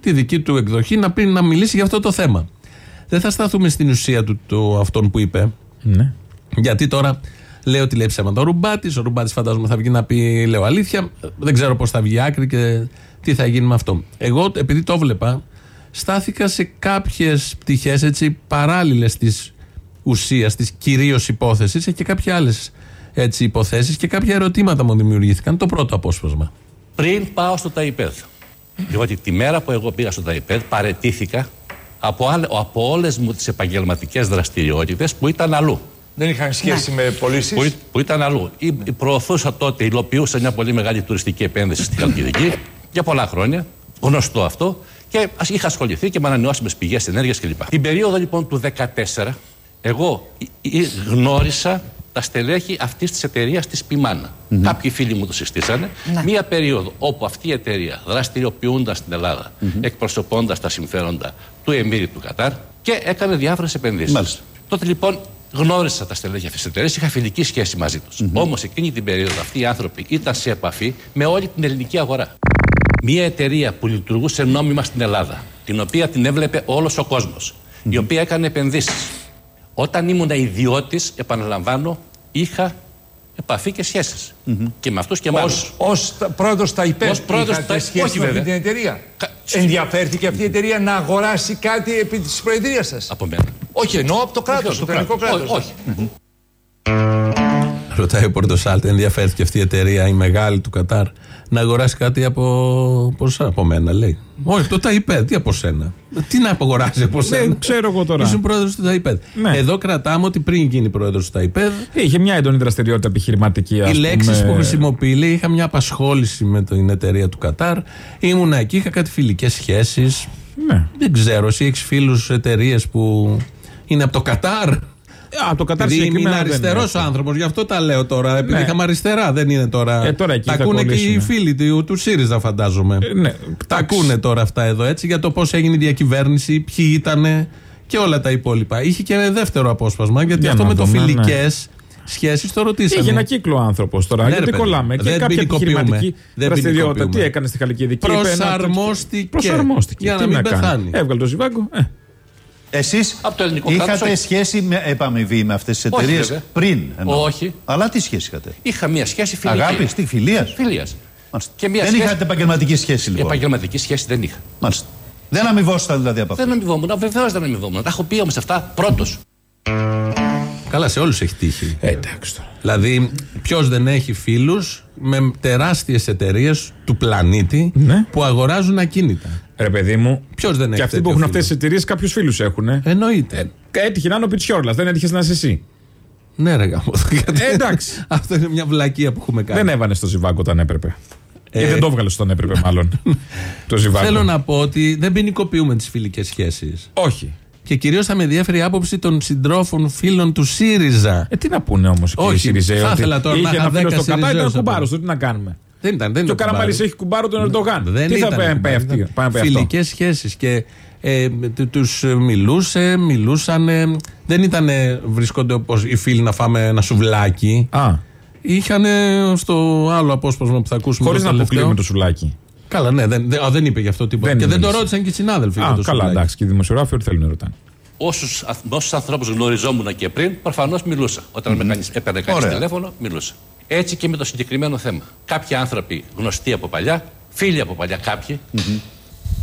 τη δική του εκδοχή, να, πει, να μιλήσει για αυτό το θέμα. Δεν θα σταθούμε στην ουσία του, του αυτόν που είπε. Ναι. Γιατί τώρα λέει ότι λέει ψέματα ο Ρουμπάτης. Ο Ρουμπάτης φαντάζομαι θα βγει να πει λέω αλήθεια. Δεν ξέρω πώς θα βγει άκρη και τι θα γίνει με αυτό. Εγώ επειδή το βλέπα, στάθηκα σε κάποιες πτυχές έτσι παράλληλες της ουσίας, της κυρίως υπόθεσης και κάποιες άλλες υποθέσεις και κάποια ερωτήματα μου δημιουργήθηκαν. Το πρώτο απόσπασμα. πριν πάω στο ΤΑΙΠΕΔ. Διότι τη μέρα που εγώ πήγα στο ΤΑΙΠΕΔ παρετήθηκα από, άλλε, από όλες μου τις επαγγελματικές δραστηριότητες που ήταν αλλού. Δεν είχαν σχέση με πωλήσεις; Που, που ήταν αλλού. Ή, προωθούσα τότε, υλοποιούσα μια πολύ μεγάλη τουριστική επένδυση στη Χαλκιδική για πολλά χρόνια. Γνωστό αυτό. Και ας είχα ασχοληθεί και με ανανεώσιμες πηγές ενέργειας κλπ. Την περίοδο λοιπόν του 2014, εγώ ε, ε, γνώρισα τα στελέχη αυτής της εταιρείας της Πιμάνα. Κάποιοι φίλοι μου το συστήσανε. Μία περίοδο όπου αυτή η εταιρεία δραστηριοποιούνταν στην Ελλάδα, εκπροσωπώντας τα συμφέροντα του Εμμύρη του Κατάρ και έκανε διάφορες επενδύσεις. Τότε λοιπόν γνώρισα τα στελέχη αυτής της εταιρείας, είχα φιλική σχέση μαζί τους. Όμως εκείνη την περίοδο αυτοί οι άνθρωποι ήταν σε επαφή με όλη την ελληνική αγορά. Μια εταιρεία που λειτουργούσε νόμιμα στην Ελλάδα, την οποία την έβλεπε όλος ο κόσμος, η οποία έκανε επενδύσεις. Όταν ήμουν ιδιώτης, επαναλαμβάνω, είχα επαφή και σχέσεις. Και με αυτούς και με άλλους. Ω πρόεδρος τα υπέρ Ως πρόεδρος είχατε τα- σχέση όχι, με αυτή βέβαια. την εταιρεία. Κα- Ενδιαφέρθηκε αυτή η εταιρεία να αγοράσει κάτι επί της προεδρίας σας. Από μένα. Όχι, εννοώ από το κράτος, Όχι, το από ελληνικό κράτος. κράτος. Όχι. Ρωτάει ο Πορτοσάλτε, ενδιαφέρθηκε αυτή η εταιρεία, η μεγάλη του Κατάρ, να αγοράσει κάτι από, πώς, από μένα, λέει. Όχι, το ΤΑΙΠΕΔ, τι από σένα; Τι να αγοράσει από σένα; ξέρω εγώ τώρα. Ήσουν πρόεδρος του ΤΑΙΠΕΔ. Ναι. Εδώ κρατάμε ότι πριν γίνει πρόεδρος του ΤΑΙΠΕΔ, Είχε μια έντονη δραστηριότητα επιχειρηματική. ας οι πούμε. λέξεις που χρησιμοποιεί, λέει, είχα μια απασχόληση με την εταιρεία του Κατάρ. Ήμουνα εκεί, είχα κάτι φιλικές σχέσεις. Ναι. Δεν ξέρω, εσύ έχεις φίλους εταιρείες που είναι από το Κατάρ; Α, από το Κατάρ Επειδή είμαι συγκεκριμένα δεν αριστερός έχω. άνθρωπος, γι' αυτό τα λέω τώρα. Επειδή Ναι. είχαμε αριστερά, δεν είναι τώρα. Ε, τώρα εκεί τα θα ακούνε και οι κολλήσουνε. φίλοι του, του ΣΥΡΙΖΑ, φαντάζομαι. Ε, ναι, τα εντάξει. ακούνε τώρα αυτά εδώ έτσι για το πώς έγινε η διακυβέρνηση, ποιοι ήταν και όλα τα υπόλοιπα. Είχε και ένα δεύτερο απόσπασμα, γιατί Για αυτό να με το δούμε, ναι. φιλικές σχέσεις το ρωτήσαμε. Είχε ένα κύκλο άνθρωπος τώρα. Ναι, ρε γιατί παιδί, κολλάμε. Και δεν κάποια ποινικοποιούμε. επιχειρηματική Δεν δραστηριότητα. ποινικοποιούμε. Τι έκανε στη Χαλκιδική. είπε ένα τέτοιο- Προσαρμόστηκε. Προσαρμόστηκε. Για να Τι μην κάνει. πεθάνει. Έβγαλε το ζιβάγκο. Ε. Εσείς Από το ελληνικό είχατε κράτος, όχι. σχέση με επαμοιβή με αυτές τις Όχι, εταιρείες βέβαια. πριν. εννοώ. Όχι. Αλλά τι σχέση είχατε; Είχα μια σχέση φιλική. Αγάπη, στη φιλίας; Φιλίας. Μάλιστα. Και μια δεν σχέση- είχατε επαγγελματική σχέση λοιπόν; Επαγγελματική σχέση δεν είχα. Μάλιστα. Δεν αμοιβόσασταν δηλαδή από αυτό. Δεν αμοιβόμουν. Βεβαίως δεν αμοιβόμουν. Τα έχω πει όμως αυτά πρώτος. Καλά, σε όλους έχει τύχει. Ε, εντάξει τώρα. Δηλαδή, ποιος δεν έχει φίλους με τεράστιες εταιρείες του πλανήτη Ναι. που αγοράζουν ακίνητα; Ρε παιδί μου. Ποιος δεν έχει Και αυτοί που τέτοιο έχουν αυτές φίλο; τις εταιρείες κάποιους φίλους έχουν. Ε. Εννοείται. Έτυχε να είναι ο Πιτσιόρλας, δεν έτυχες να είσαι εσύ. Ναι, ρε γάμο. Γιατί- Ε, εντάξει. Αυτό είναι μια βλακεία που έχουμε κάνει. Δεν έβανε στο ζιβάγκο όταν έπρεπε. Ε, Ή δεν το έβγαλε όταν έπρεπε, μάλλον. το ζιβάγκο. Θέλω να πω ότι δεν ποινικοποιούμε τις φιλικές σχέσεις. Όχι. Και κυρίως θα με ενδιαφέρει η άποψη των συντρόφων φίλων του ΣΥΡΙΖΑ. Ε, τι να πούνε όμως οι Όχι, Σιριζέοι. θα ότι ήθελα τώρα να Είχε είχα ένα φίλο δέκα στο Κατάρ, ήταν Σιριζέους κουμπάρος από- του. Τι να κάνουμε. Δεν ήταν, δεν Και ο ήταν Καραμαλή κουμπάρι. έχει κουμπάρο τον Ερντογάν. Δεν Τι θα ήταν πάει να κουμπάρι, πει αυτή- ήταν πάει να πει αυτό; Φιλικές σχέσεις και ε, τους μιλούσε, μιλούσαν. δεν ήταν βρίσκονται όπως οι φίλοι να φάμε ένα σουβλάκι. Α, Είχαν στο άλλο απόσπασμα που θα ακούσουμε. χωρίς το να τελευταίο. αποκλείουμε το σουλάκι. Καλά, ναι, δεν, δεν, α, δεν είπε γι' αυτό τίποτα. Δεν και δεν το μίλησε. ρώτησαν και οι συνάδελφοι. για Α, το καλά, σουβλάκι. εντάξει. Και οι δημοσιογράφοι ό,τι θέλουν να ρωτάνε. Όσους ανθρώπους γνωριζόμουν και πριν, προφανώς μιλούσα. Όταν με κανείς, έπαιρνε κανείς Ωραία. τηλέφωνο, μιλούσα. Έτσι και με το συγκεκριμένο θέμα. Κάποιοι άνθρωποι γνωστοί από παλιά, φίλοι από παλιά κάποιοι,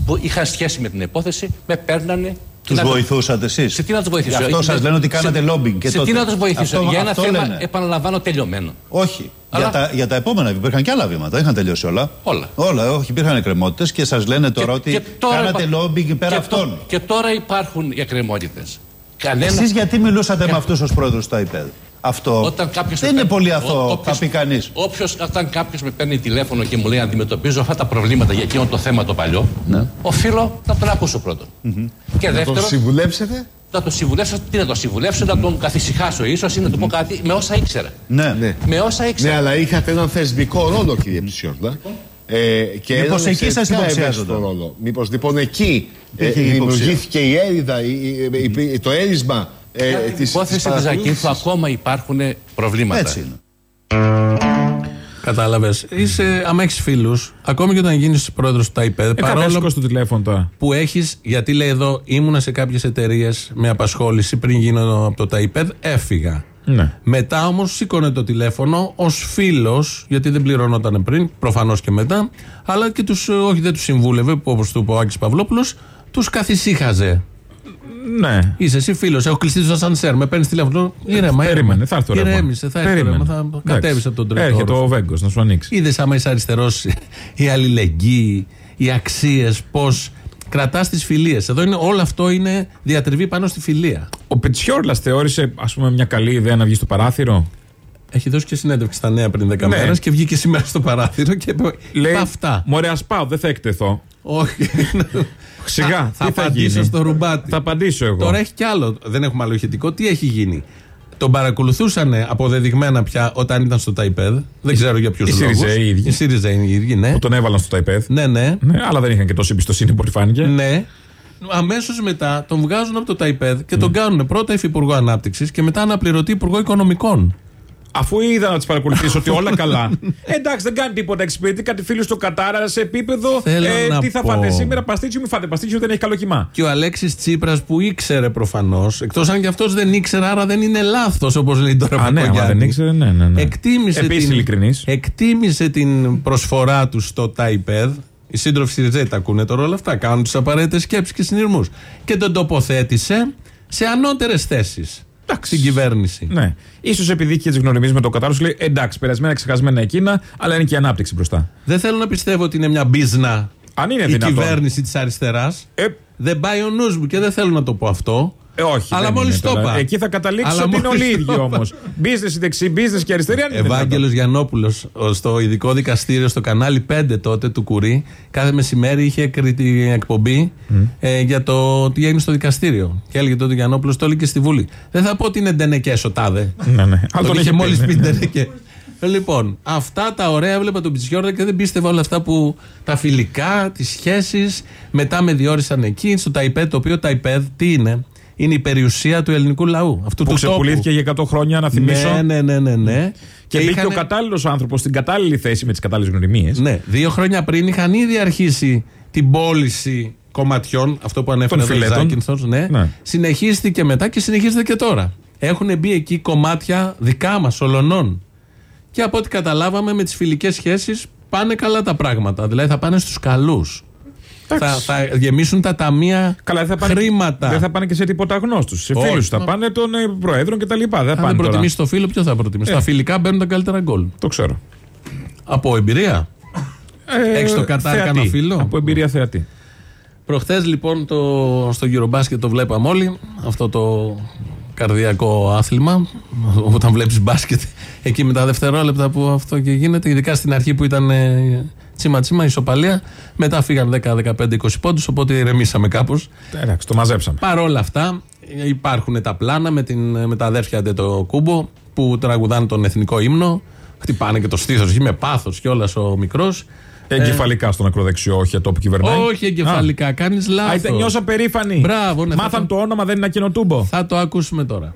που είχαν σχέση με την υπόθεση, με παίρνανε Τους να το- βοηθούσατε εσείς; Σε τι να τους βοηθήσω; Γι' αυτό Ε, σας λένε ότι σε- κάνατε lobbying και σε τότε. τι να τους βοηθήσω; Αυτό- για ένα αυτό θέμα, λένε. επαναλαμβάνω, τελειωμένο. Όχι. Αλλά- Για, τα, για τα επόμενα υπήρχαν και άλλα βήματα. Δεν είχαν τελειώσει όλα. Όλα. Όλα, όχι. Υπήρχαν εκκρεμότητες και σας λένε τώρα ότι κάνατε υπά- lobbying υπέρ και αυτών. τω- Και τώρα υπάρχουν οι εκκρεμότητες. Κανένα. Εσείς γιατί μιλούσατε με αυτούς ως πρόεδρος του ΑΙΠΕΔ; Αυτό Όταν κάποιος δεν με είναι παίρνει- πολύ ο- αθώο, θα όποιος- πει κανείς. Όποιος, όταν κάποιος με παίρνει τηλέφωνο και μου λέει Αντιμετωπίζω αυτά τα προβλήματα για εκείνο το θέμα το παλιό, οφείλω να τον ακούσω πρώτον. Και Να τον δεύτερον, συμβουλέψετε; να τον συμβουλεύσω, τι να τον συμβουλεύσω, να τον καθησυχάσω ίσως ή να του πω κάτι με όσα ήξερα. Ναι. Ναι. Με όσα Ναι, ήξερα. αλλά είχατε έναν θεσμικό ρόλο, κύριε Ψιόρδα. Ε, και Μήπως έναν εκεί σας εξαιρετικά υποψιάζονταν; ευαίσθητο ρόλο; Μήπως λοιπόν εκεί ε, Υπήρχε η υποψία. δημιουργήθηκε η έρηδα, η- η- η- το έρισμα ε, Για την της, υπόθεση της της παρακολούθησης. Ζακίνθου ακόμα υπάρχουν προβλήματα. Έτσι είναι. Κατάλαβες. Είσαι, άμα έχεις φίλους, ακόμη και όταν γίνεις πρόεδρος του ΤΑΙΠΕΔ, Ε, καλά, παρόλο σηκώ στο τηλέφωνο τώρα. που έχεις, γιατί λέει εδώ, ήμουνα σε κάποιες εταιρείες με απασχόληση πριν γίνω από το ΤΑΙΠΕΔ, έφυγα. Ναι. Μετά όμως σήκωνε το τηλέφωνο ως φίλος, γιατί δεν πληρωνόταν πριν, προφανώς και μετά, αλλά και τους, όχι δεν τους συμβούλευε, που όπως του είπε ο Άκης Παυλόπουλος, τους καθησύχαζε. Ναι. Είσαι εσύ φίλος, έχω κλειστεί στο ασανσέρ, με παίρνεις τηλέφωνο. Ήρεμα, Περίμενε, θα έρθει το ρεύμα. Ηρέμησε, θα έρθει το Περίμενε. ρεύμα, θα Εντάξει. κατέβεις από τον τρίτο. Έρχεται όροφο. ο Βέγκος να σου ανοίξει. Είδες άμα είσαι αριστερός, η αλληλεγγύη, οι αξίες, πώς κρατάς τις φιλίες. Εδώ είναι, όλο αυτό είναι διατριβή πάνω στη φιλία. Ο Πετσιόρλα θεώρησε, ας πούμε, μια καλή ιδέα να βγει στο παράθυρο. Έχει δώσει και συνέντευξη στα νέα πριν 10 Ναι. μέρες και βγήκε σήμερα στο παράθυρο και είπε Λέει, «Είπα αυτά. Μωρέ, ας πάω, δεν θα εκτεθώ. Όχι. Σιγά, θα τι θα απαντήσω γίνει. στο ρουμπάτι. Θα απαντήσω εγώ. Τώρα έχει κι άλλο. Δεν έχουμε άλλο ηχητικό. Τι έχει γίνει. Τον παρακολουθούσαν αποδεδειγμένα πια όταν ήταν στο ΤΑΙΠΕΔ. Δεν ξέρω για ποιους Οι λόγους. ΣΥΡΙΖΑ οι ίδιοι. Οι ΣΥΡΙΖΑ είναι οι ίδιοι, ναι. Που τον έβαλαν στο iPad. Ναι, ναι. Ναι, αλλά δεν είχαν και τόση εμπιστοσύνη που φάνηκε. Ναι. Αμέσως μετά τον βγάζουν από το ΤΑΙΠΕΔ και Ναι. τον κάνουν πρώτα υφυπουργό ανάπτυξης και μετά αναπληρωτή υπουργό οικονομικών. Αφού είδα να τις παρακολουθήσω ότι όλα καλά. Ε, εντάξει, δεν κάνει τίποτα. Εξυπηρετεί κάτι φίλου στο Κατάρα σε επίπεδο. Θέλω να τι θα πω. φάτε σήμερα, παστίτσιο, μη φάτε παστίτσιο, δεν έχει καλό κοιμά. Και ο Αλέξης Τσίπρας που ήξερε προφανώς, εκτός αν και αυτός δεν ήξερε, άρα δεν είναι λάθος όπως λέει τώρα Α, ναι, άμα Παπαγιάννη. δεν ήξερε, ναι, ναι. ναι. Εκτίμησε, Επίσης την, ειλικρινής. εκτίμησε την προσφορά του στο ΤΑΙΠΕΔ. Οι σύντροφοι Σιριζέη τα ακούνε τώρα όλα αυτά. Κάνουν τις απαραίτητες σκέψεις και συνειρμούς. Και τον τοποθέτησε σε ανώτερες θέσεις στην κυβέρνηση. Ναι. σω επειδή είχε τις γνωριμίε με το Κατάρο, σου λέει εντάξει, περασμένα ξεχασμένα εκείνα, αλλά είναι και η ανάπτυξη μπροστά. Δεν θέλω να πιστεύω ότι είναι μια μπίζνα Αν είναι η δυνατόν. κυβέρνηση της αριστεράς. Ε, Δεν πάει ο νους μου και δεν θέλω να το πω αυτό. Ε, όχι. Αλλά δεν μόλις είναι το τώρα. είπα. Εκεί θα καταλήξεις Αλλά ότι είναι μόλις όλοι οι το ίδιοι είπα. όμως. Business η δεξί, business και αριστερή, αν είναι Ευάγγελος δυνατόν. Γιαννόπουλο στο ειδικό δικαστήριο στο κανάλι 5 τότε του Κουρί, κάθε μεσημέρι είχε κριτή εκπομπή ε, για το τι έγινε στο δικαστήριο. Και έλεγε τότε ο Γιαννόπουλος, το έλεγε και στη Βουλή. Δεν θα πω ότι είναι ντενεκέ ο τάδε. Ναι, ναι. Αλλά τον τον είχε είχε πει, μόλις ναι, πει ναι. ντενεκέ. Λοιπόν, αυτά τα ωραία έβλεπα τον Πιτσιόρδα και δεν πίστευα όλα αυτά που τα φιλικά, τις σχέσεις. Μετά με διόρισαν εκεί, στο ΤΑΙΠΕΔ, το οποίο ΤΑΙΠΕΔ τι είναι; Είναι η περιουσία του ελληνικού λαού. Αυτού Που του ξεπουλήθηκε για 100 χρόνια, να τόπου. θυμίσω. Ναι, ναι, ναι, ναι. ναι. Και μπήκε είχαν- ο κατάλληλος άνθρωπος στην κατάλληλη θέση με τις κατάλληλες γνωριμίες. Ναι, δύο χρόνια πριν είχαν ήδη αρχίσει την πώληση κομματιών, αυτό που ανέφερε Των εδώ ο φιλέτων. Ζάκυνθος, ναι. Ναι. Συνεχίστηκε μετά και συνεχίζεται και τώρα. Έχουν μπει εκεί κομμάτια δικά μας, ολονών. Και από ό,τι καταλάβαμε με τις φιλικές σχέσεις πάνε καλά τα πράγματα. Δηλαδή θα πάνε στους καλούς. Θα, θα γεμίσουν τα ταμεία Καλά, δεν θα, πάνε, χρήματα. δεν θα πάνε και σε τίποτα γνώστου. Σε Όχι. φίλου θα πάνε των ε, προέδρων κτλ. Δεν Αν πάνε δεν τώρα. προτιμήσεις το φίλο, ποιο θα προτιμήσεις; Ε. Τα φιλικά μπαίνουν τα καλύτερα γκολ. Το ξέρω. Από εμπειρία; Ε, Έχεις το Κατάρ θεατή. κανένα φίλο; Από εμπειρία θεατή. Προχθές λοιπόν το, στο Eurobasket το βλέπαμε όλοι αυτό το καρδιακό άθλημα όταν βλέπεις μπάσκετ εκεί με τα δευτερόλεπτα που αυτό και γίνεται ειδικά στην αρχή που ήταν ε, τσίμα τσίμα ισοπαλία μετά φύγαν 10, 15, 20 πόντους οπότε ηρεμήσαμε κάπως Εντάξει, το μαζέψαμε. Παρ' όλα αυτά ε, υπάρχουν τα πλάνα με, την, με τα αδέρφια το Κούμπο που τραγουδάνε τον εθνικό ύμνο χτυπάνε και το στήθος εκεί με πάθος κιόλας ο μικρός Εγκεφαλικά στον ακροδεξιό, όχι ατό που κυβερνάει. όχι εγκεφαλικά, κάνεις Α, λάθος ήταν, νιώσα περήφανοι. Μπράβο, ναι, θα Μάθαν το- το όνομα, δεν είναι ένα καινοτούμπο. Θα το ακούσουμε τώρα.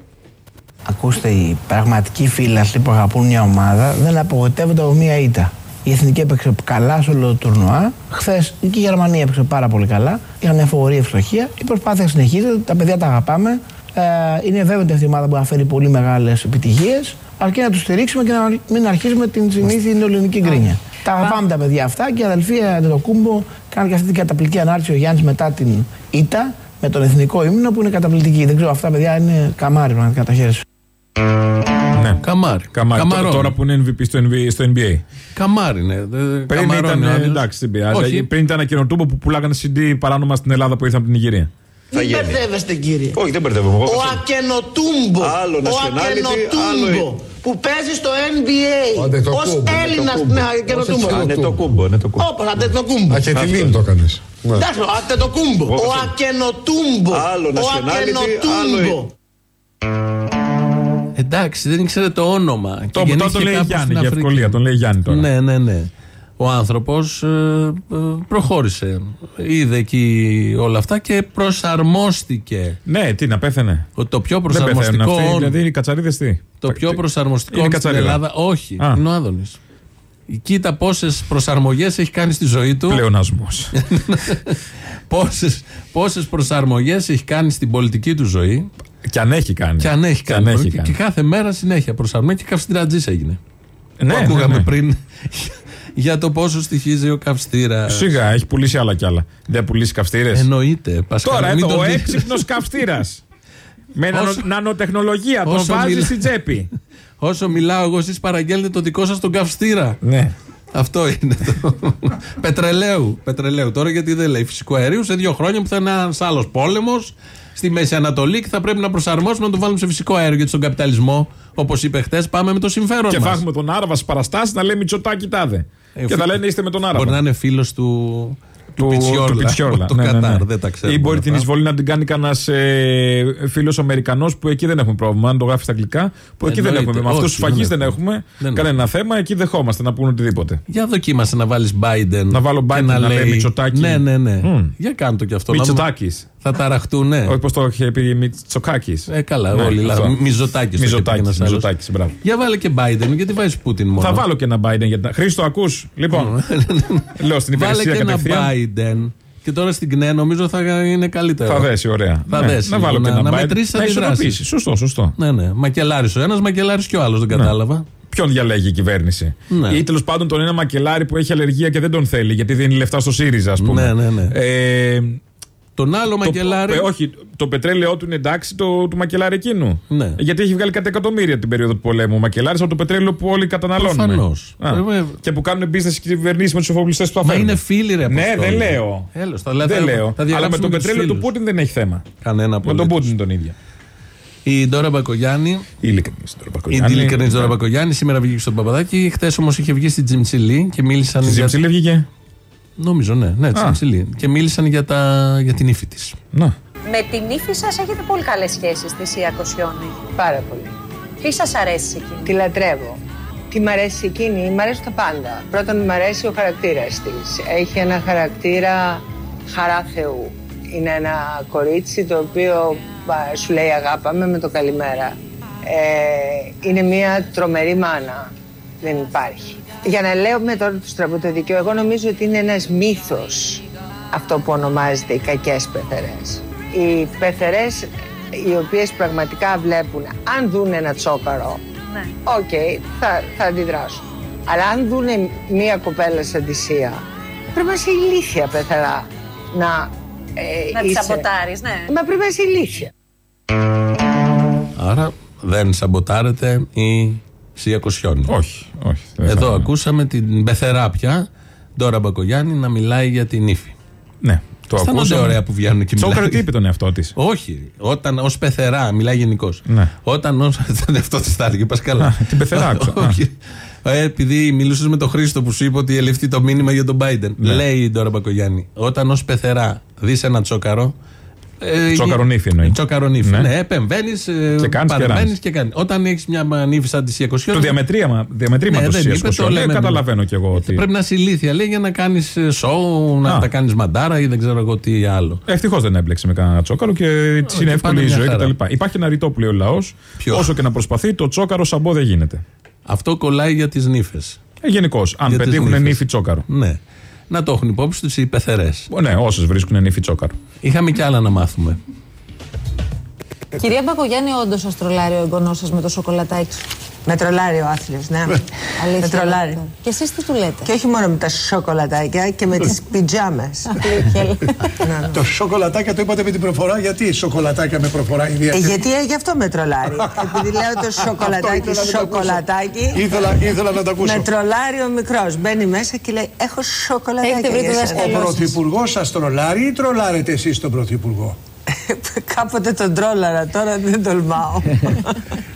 Ακούστε, οι πραγματικοί φίλαθλοι που αγαπούν μια ομάδα δεν απογοητεύονται από μια ήττα. Η εθνική έπαιξε καλά σε όλο το τουρνουά. Χθες και η Γερμανία έπαιξε πάρα πολύ καλά. Είχαν μια φοβερή ευστοχία. Η προσπάθεια συνεχίζεται. Τα παιδιά τα αγαπάμε. Ε, είναι βέβαιο ότι αυτή η ομάδα μπορεί να φέρει πολύ μεγάλες επιτυχίες. Αρκεί να τους στηρίξουμε και να μην αρχίσουμε την συνήθεια ελληνική γκρίνια. Τα αγαπάμε τα παιδιά αυτά και η αδελφή Αντετοκούμπο κάνει και αυτή την καταπληκτική ανάρτηση ο Γιάννης μετά την ήττα με τον εθνικό ύμνο που είναι καταπληκτική. Δεν ξέρω, αυτά παιδιά είναι καμάρι πραγματικά τα χέρια σου. Ναι. Καμάρι. Καμάρι. Καμαρώνει. Τώρα που είναι MVP στο NBA. Στο NBA. Καμάρι, ναι. Δε- Πριν καμαρώνει ήταν, ο ε, άλλος. εντάξει, δεν πειράζει. Όχι. Πριν ήταν ένα καινοτούμπο που πουλάγανε CD παράνομα στην Ελλάδα που ήρθαν από την Νιγηρία. Μην μπερδεύεστε κύριε. Όχι, δεν μπερδεύομαι. Εγώ Ο αυτό- Ακενοτούμπο. Άλλο Ο nationality, Ακενοτούμπο. άλλο- Που παίζει στο NBA. Ο Αντετοκούμπο, Ως Έλληνας Αντετοκούμπο. ναι, Ακενοτούμπο. Ως Ναι, το κούμπο, ναι, το κούμπο. Όπα, Αντετοκούμπο. Ακετιλίν το έκανες. Εντάξει, ο Αντετοκούμπο. Ο αυτό- Ακενοτούμπο. Άλλο Ο nationality, Ακενοτούμπο. άλλο- Εντάξει, δεν ήξερε το όνομα. Και Το, τώρα γεννήθηκε τον λέει κάπου Γιάννη στην για Αφρική. ευκολία. Τον λέει Γιάννη τώρα. Ναι, ναι, ναι. Ο άνθρωπος προχώρησε. Είδε εκεί όλα αυτά και προσαρμόστηκε. Ναι, τι να πέθανε. Ο- Το πιο Δεν πεθαίνουν προσαρμοστικό. αυτοί. Δηλαδή οι κατσαρίδες τι; Το πιο προσαρμοστικό Είναι στην κατσαρίδα. Ελλάδα. Όχι, Α. είναι ο Άδωνης. Κοίτα πόσες προσαρμογές έχει κάνει στη ζωή του. Πλεονασμό. Πόσες, πόσες προσαρμογές έχει κάνει στην πολιτική του ζωή και αν έχει κάνει. και αν έχει Και αν κάνει. έχει και, κάνει. και κάθε μέρα συνέχεια προσαρμογή και καυστηρατζής έγινε. Ναι, που ναι, ακούγαμε ναι. πριν για το πόσο στοιχίζει ο καυστήρας. Σιγά, έχει πουλήσει άλλα κι άλλα. Δεν πουλήσει καυστήρες. Εννοείται. Πασχάλη, Τώρα μην εδώ, τον ο δει- έξυπνος καυστήρας. Με νανο- Όσο- νανοτεχνολογία. Τον όσο βάζει μιλά- στην τσέπη. Όσο μιλάω εγώ, εσείς παραγγέλνετε το δικό σας τον καυστήρα. ναι. Αυτό είναι το. πετρελαίου. Πετρελαίου. Τώρα γιατί δεν λέει φυσικό αερίου σε δύο χρόνια που θα είναι ένας άλλος πόλεμος στη Μέση Ανατολή και θα πρέπει να προσαρμόσουμε να το βάλουμε σε φυσικό αέριο. Γιατί στον καπιταλισμό, όπως είπε χτε, πάμε με το συμφέρον Και μας. θα έχουμε τον Άραβα στις παραστάσεις να λέει Μητσοτάκι τάδε. Ε, και θα λένε είστε με τον Άραβα. Μπορεί να είναι φίλος του. του, Πιτσιόρλα. του Πιτσιόρλα. Το Ναι, ναι, ναι. Κατάρ, δεν τα ξέρω. Ή μπορεί την εισβολή να την κάνει κανένας ε, φίλος Αμερικανός που εκεί δεν έχουμε πρόβλημα. Αν το γράφεις στα αγγλικά, που εκεί δεν Εννοείται. έχουμε. Με αυτούς τους Όχι, φαγείς δεν δεν έχουμε. έχουμε Δεν κανένα θέμα. Εκεί δεχόμαστε να πούνε οτιδήποτε. Για δοκίμασε να βάλεις Biden. Να βάλω και Biden να λέει Μητσοτάκη. Ναι, ναι, ναι. Μμ. Για κάντο κι αυτό. να- Μητσοτάκης. Θα ταραχτούν, ναι. Όχι πώς το είχε πει Μητσοκάκη. Ε, καλά, Ναι, όλοι. αυτό. λα- Μιζωτάκης το είχε πει Μιζωτάκης, ένας άλλος. Μιζωτάκης, μπράβο. Για βάλε και Biden, γιατί βάζεις Πούτιν μόνο. Θα βάλω και ένα Biden για την. Χρήστο, ακούς. Λοιπόν. Λέω στην Βάλε υπηρεσία και ένα κατευθείαν. Biden. Και τώρα στην ΚΝΕ νομίζω θα είναι καλύτερο. Θα δέσει, ωραία. Θα Ναι, δέσει. Να βάλω λίγο, και ένα να Biden. μετρήσεις Να αντιδράσεις. ισορροπήσεις. Σωστό, σωστό. Ναι, ναι. Μακελάρης ο ένας, μακελάρης και ο άλλος, δεν κατάλαβα. Ποιον διαλέγει η κυβέρνηση; Ναι. Ή τέλος πάντων τον ένα μακελάρι που έχει αλλεργία και δεν τον θέλει γιατί δίνει λεφτά στο ΣΥΡΙΖΑ, ας πούμε. Ναι, ναι, ναι. Ε, Τον άλλο το, μακελάρη. ε, όχι, το πετρέλαιό του είναι εντάξει το, του μακελάρι εκείνου. Ναι. Γιατί έχει βγάλει κάτι εκατομμύρια την περίοδο του πολέμου. Ο μακελάρι από το πετρέλαιο που όλοι καταναλώνουμε. Προφανώς. Α, Ε, και που κάνουν business και κυβερνήσεις με τους εφοπλιστές που θα Μα φέρουν. είναι φίλοι, ρε. Ναι, Αποστόλη. δεν λέω. Έλος, θα λέω, δεν θα- λέω. θα Αλλά με διαγράψουμε το τους πετρέλαιο του φίλους. Πούτιν δεν έχει θέμα. Κανένα Με τον απολύτως. Πούτιν τον ίδιο. Η Ντόρα Μπακογιάννη. Η ειλικρινή τώρα Η Πακογιάννη. ειλικρινή Ντόρα Μπακογιάννη σήμερα βγήκε στον Παπαδάκη. Χθες όμως είχε βγει στην Τζιμτσιλή και μίλησαν. Στη για- Ζημψιλή βγήκε. Νομίζω, ναι, ναι, Τζιμτσιλή. Και μίλησαν για, τα... για την ύφη της. Να. Με την ύφη σας έχετε πολύ καλές σχέσεις στη Σία Κοσιόνη. Πάρα πολύ. Τι σας αρέσει εκείνη; Τη λατρεύω. Τι μ' αρέσει εκείνη, μ' αρέσει τα πάντα. Πρώτον, μ' αρέσει ο χαρακτήρας της. Έχει ένα χαρακτήρα χαρά Θεού. Είναι ένα κορίτσι το οποίο α, σου λέει αγάπα με με το καλημέρα. Ε, είναι μια τρομερή μάνα. Δεν υπάρχει. Για να λέμε τώρα του στραβού το δίκαιο, εγώ νομίζω ότι είναι ένας μύθος αυτό που ονομάζεται οι κακές πεθερές. Οι πεθερές οι οποίες πραγματικά βλέπουν, αν δουν ένα τσόκαρο, Ναι. οκ, θα, θα αντιδράσουν. Αλλά αν δουν μία κοπέλα σαν τη Σία, πρέπει να είσαι ηλίθια πεθερά να ε, Να τη είσαι- σαμποτάρεις, ναι. Μα πρέπει να είσαι ηλίθια. Άρα δεν σαμποτάρεται η Σία Κοσιόνη. Όχι, όχι. δεν Εδώ θα- ακούσαμε την Μπεθερά πια, Ντόρα Μπακογιάννη, να μιλάει για την ύφη. Ναι, το Αισθάνονται ακούσαμε. ωραία που βγαίνουν και Τσόκαρο μιλάει. τι είπε τον εαυτό της. Όχι, όταν ως πεθερά, μιλάει γενικώ. Ναι. Όταν ω. Αυτό της τα έλεγε, πας καλά. Α, την πεθερά άκουσα. Όχι. Ε, επειδή μιλούσες με τον Χρήστο που σου είπε ότι ελήφθη το μήνυμα για τον Biden. Ναι. Λέει η Ντόρα Μπακογιάννη, όταν ως πεθερά δεις ένα τσόκαρο. Ε, Τσόκαρονύφη εννοεί. Τσόκαρονύφη. Ναι. Ναι, επεμβαίνεις, Και κάνεις και ράνεις. και κάνεις. Όταν έχεις μια νύφη σαν τη Σιακοσιόνη. Το διαμετρίαμα, διαμετρήματος Ναι, δεν της είπε, το λέμε. Καταλαβαίνω κι εγώ ότι. Πρέπει να είσαι ηλίθια, λέει, για να κάνεις σοου, να Α. τα κάνεις μαντάρα ή δεν ξέρω εγώ τι άλλο. Ευτυχώς δεν έμπλεξε με κανένα τσόκαρο και τη είναι και εύκολη πάνε η μια ζωή χαρά. κτλ. Υπάρχει ένα ρητό που λέει ο λαός. Ποιο; Όσο και να προσπαθεί, το τσόκαρο σαμπό δεν γίνεται. Αυτό κολλάει για τις νύφες. Ε, Γενικώς, αν Για τις πετύχουν νύφες. νύφη τσόκαρο. Ναι. Να το έχουν υπόψη τους οι πεθερές. Ναι, όσες βρίσκουν νύφη τσόκαρο. Είχαμε κι άλλα να μάθουμε. Κυρία Μπακογιάννη, όντως σας τρολάρει ο εγγονός σας με το σοκολατάκι. Με τρολάρει ο άθλιος, ναι. Αλήθεια. με τρολάρει. Και εσείς τι του λέτε; Και όχι μόνο με τα σοκολατάκια και με τις πιτζάμες. Αλήθεια. Το σοκολατάκια το είπατε με την προφορά. Γιατί σοκολατάκια με προφορά Ε, ιδιαίτερη; γιατί ε, γι' αυτό με τρολάρει. Επειδή λέω το σοκολατάκι, ήθελα να το σοκολατάκι. Ήθελα, ήθελα να το ακούσω. Με τρολάρει ο μικρός. Μπαίνει μέσα και λέει: Έχω σοκολατάκι. Έχετε βρει το Ο δάσκαλό σας. πρωθυπουργός σας τρολάρει ή τρολάρετε εσείς τον πρωθυπουργό; Κάποτε τον τρόλαρα, τώρα δεν τολμάω.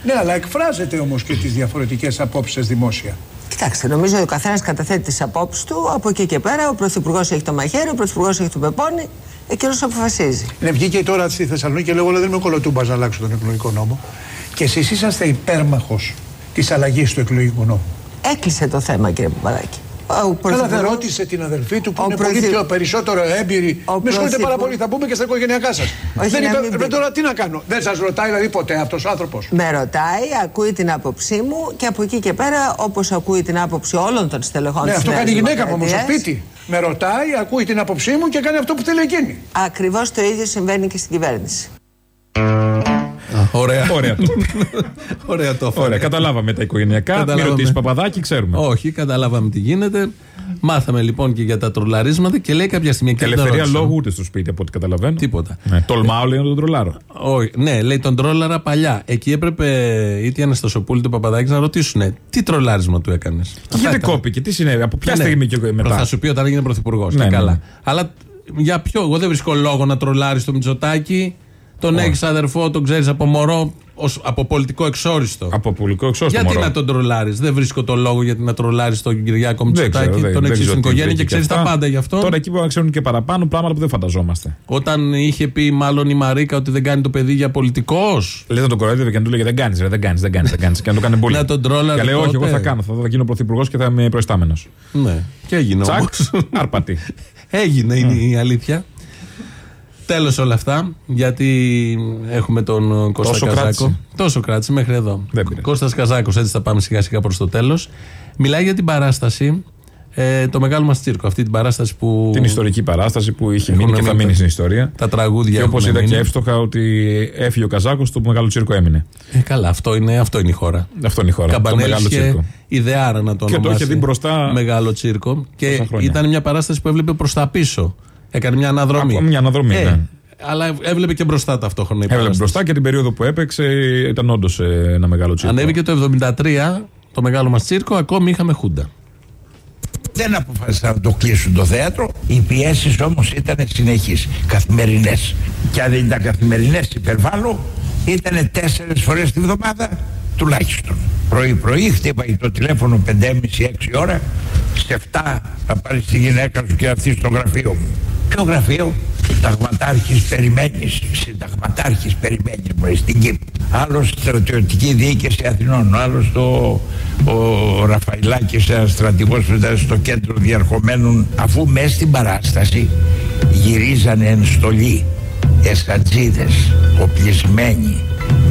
ναι, αλλά εκφράζετε όμως και τις διαφορετικές απόψεις δημόσια. Κοιτάξτε, νομίζω ότι ο καθένας καταθέτει τις απόψεις του. Από εκεί και πέρα, ο Πρωθυπουργός έχει το μαχαίρι, ο Πρωθυπουργός έχει το πεπόνι. Εκείνο αποφασίζει. Ναι, βγήκε τώρα στη Θεσσαλονίκη και λέω: «Εγώ Δεν είμαι κολοτούμπας να αλλάξω τον εκλογικό νόμο. Και εσείς είσαστε υπέρμαχος της αλλαγής του εκλογικού νόμου. Έκλεισε το θέμα, κύριε Παπαδάκη. Ο Καλά, δεν Πρωθυπουργός- ρώτησε την αδελφή του που Ο είναι πολύ Πρωθυ- πιο περισσότερο έμπειρη. Ο Με συγχωρείτε πάρα Πρωθυπουργός- πολύ, θα πούμε και στα οικογενειακά σας. Όχι, Δεν να είπε, μην «Ρε, πει. τώρα τι να κάνω. Δεν σας ρωτάει δηλαδή ποτέ αυτός ο άνθρωπος. Με ρωτάει, ακούει την άποψή μου και από εκεί και πέρα, όπως ακούει την άποψη όλων των στελεχών Ναι, της αυτό Νέας κάνει η γυναίκα μου όμως στο Δημοκρατίας, σπίτι. Με ρωτάει, ακούει την άποψή μου και κάνει αυτό που θέλει εκείνη. Ακριβώς το ίδιο συμβαίνει και στην κυβέρνηση. Ωραία. Ωραία. το. Ωραία το έφερε. Ωραία, καταλάβαμε τα οικογενειακά. Μην Καταλάβαμε. ρωτήσεις παπαδάκι, ξέρουμε. Όχι, καταλάβαμε τι γίνεται. Μάθαμε λοιπόν και για τα τρολαρίσματα και λέει κάποια στιγμή. και δεν Ελευθερία ρώτησα. λόγου ούτε στο σπίτι από ό,τι καταλαβαίνω. Τίποτα. Ναι, τολμάω λέει να τον τρολάρω. Όχι, ναι, λέει τον τρόλαρα παλιά. Εκεί έπρεπε είτε η Αναστασοπούλη είτε ο Παπαδάκη να ρωτήσουν τι τρολάρισμα του έκανες; Και γιατί κόπηκε, τι συνέβη, από ποια στιγμή και μετά; Θα σου πει όταν έγινε πρωθυπουργός. Ναι, και ναι, καλά. ναι. Αλλά για ποιο, εγώ δεν βρίσκω λόγο να τρολάρεις το Μητσοτάκι. Τον έχεις αδερφό, τον ξέρεις από μωρό, ως, από πολιτικό εξόριστο. Από πολιτικό εξόριστο. γιατί μωρό. να τον τρολάρεις, Δεν βρίσκω το λόγο γιατί να τρολάρεις τον Κυριάκο Δεν Μητσοτάκι. ξέρω, δεν- τον δεν έχεις ξέρω στην τι οικογένεια βρήκε και ξέρεις αυτά. τα πάντα γι' αυτό. Τώρα εκεί μπορεί να ξέρουν και παραπάνω πράγματα που δεν φανταζόμαστε. Όταν είχε πει μάλλον η Μαρίκα ότι δεν κάνει το παιδί για πολιτικός. Λέει να τον κοροϊδεύει και να του λέγε Δεν κάνεις, δεν κάνεις, δεν κάνεις. Δεν κάνεις. Και να το κάνει πολύ. Να τον τρόλαρε Και λέει Όχι, τότε. εγώ θα κάνω. Θα, θα γίνω πρωθυπουργός και θα είμαι προϊστάμενος. Ναι, και έγινε Τσακ, όμως. άρπατη. Έγινε, είναι η αλήθεια. Τέλος όλα αυτά, γιατί έχουμε τον Κώστα Τόσο Καζάκο. κράτησε. Τόσο κράτησε μέχρι εδώ. Δεν πειράζει. Κώστας Καζάκος, έτσι θα πάμε σιγά σιγά προς το τέλος. Μιλάει για την παράσταση, ε, το μεγάλο μας τσίρκο. Αυτή την παράσταση που. Την ιστορική παράσταση που είχε Έχουν μείνει και θα μείνει μείνει τα- στην ιστορία. Τα τραγούδια Και όπως έχουν είδα μείνει. και εύστοχα ότι έφυγε ο Καζάκος, το μεγάλο τσίρκο έμεινε. Ε, καλά, αυτό είναι, αυτό είναι η χώρα. Αυτό είναι η χώρα. Το Καμπανέλης μεγάλο και τσίρκο. ιδεάρα να το Και το ονομάσει. είχε δει μπροστά Μεγάλο τσίρκο. Και τόσα χρόνια. ήταν μια παράσταση που έβλεπε προς τα πίσω. Έκανε μια αναδρομή. Ακόμα μια αναδρομή, Ε, ναι. Αλλά έβλεπε και μπροστά ταυτόχρονα η Έβλεπε παράσταση. μπροστά και την περίοδο που έπαιξε ήταν όντως ένα μεγάλο τσίρκο. Ανέβηκε το 73 το μεγάλο μας τσίρκο, ακόμη είχαμε χούντα. Δεν αποφάσισαν να το κλείσουν το θέατρο. Οι πιέσεις όμως ήταν συνεχείς, καθημερινές. Και αν δεν ήταν καθημερινές, υπερβάλλω, ήταν τέσσερις φορές τη βδομάδα τουλάχιστον. Πρωί-πρωί χτύπαγε το τηλέφωνο 5.30-6 ώρα. Σε 7 θα πάρει τη γυναίκα σου και να έρθεις στο γραφείο μου. Ποιο γραφείο, Συνταγματάρχης περιμένεις, συνταγματάρχης περιμένεις μωρέ, στην Κύπρο. Άλλος στρατιωτική διοίκηση Αθηνών, άλλος το, ο Ραφαηλάκης, ένας στρατηγός που ήταν στο κέντρο διαρχομένων, αφού μέσα στην παράσταση γυρίζανε εν στολή εσατζίδες, οπλισμένοι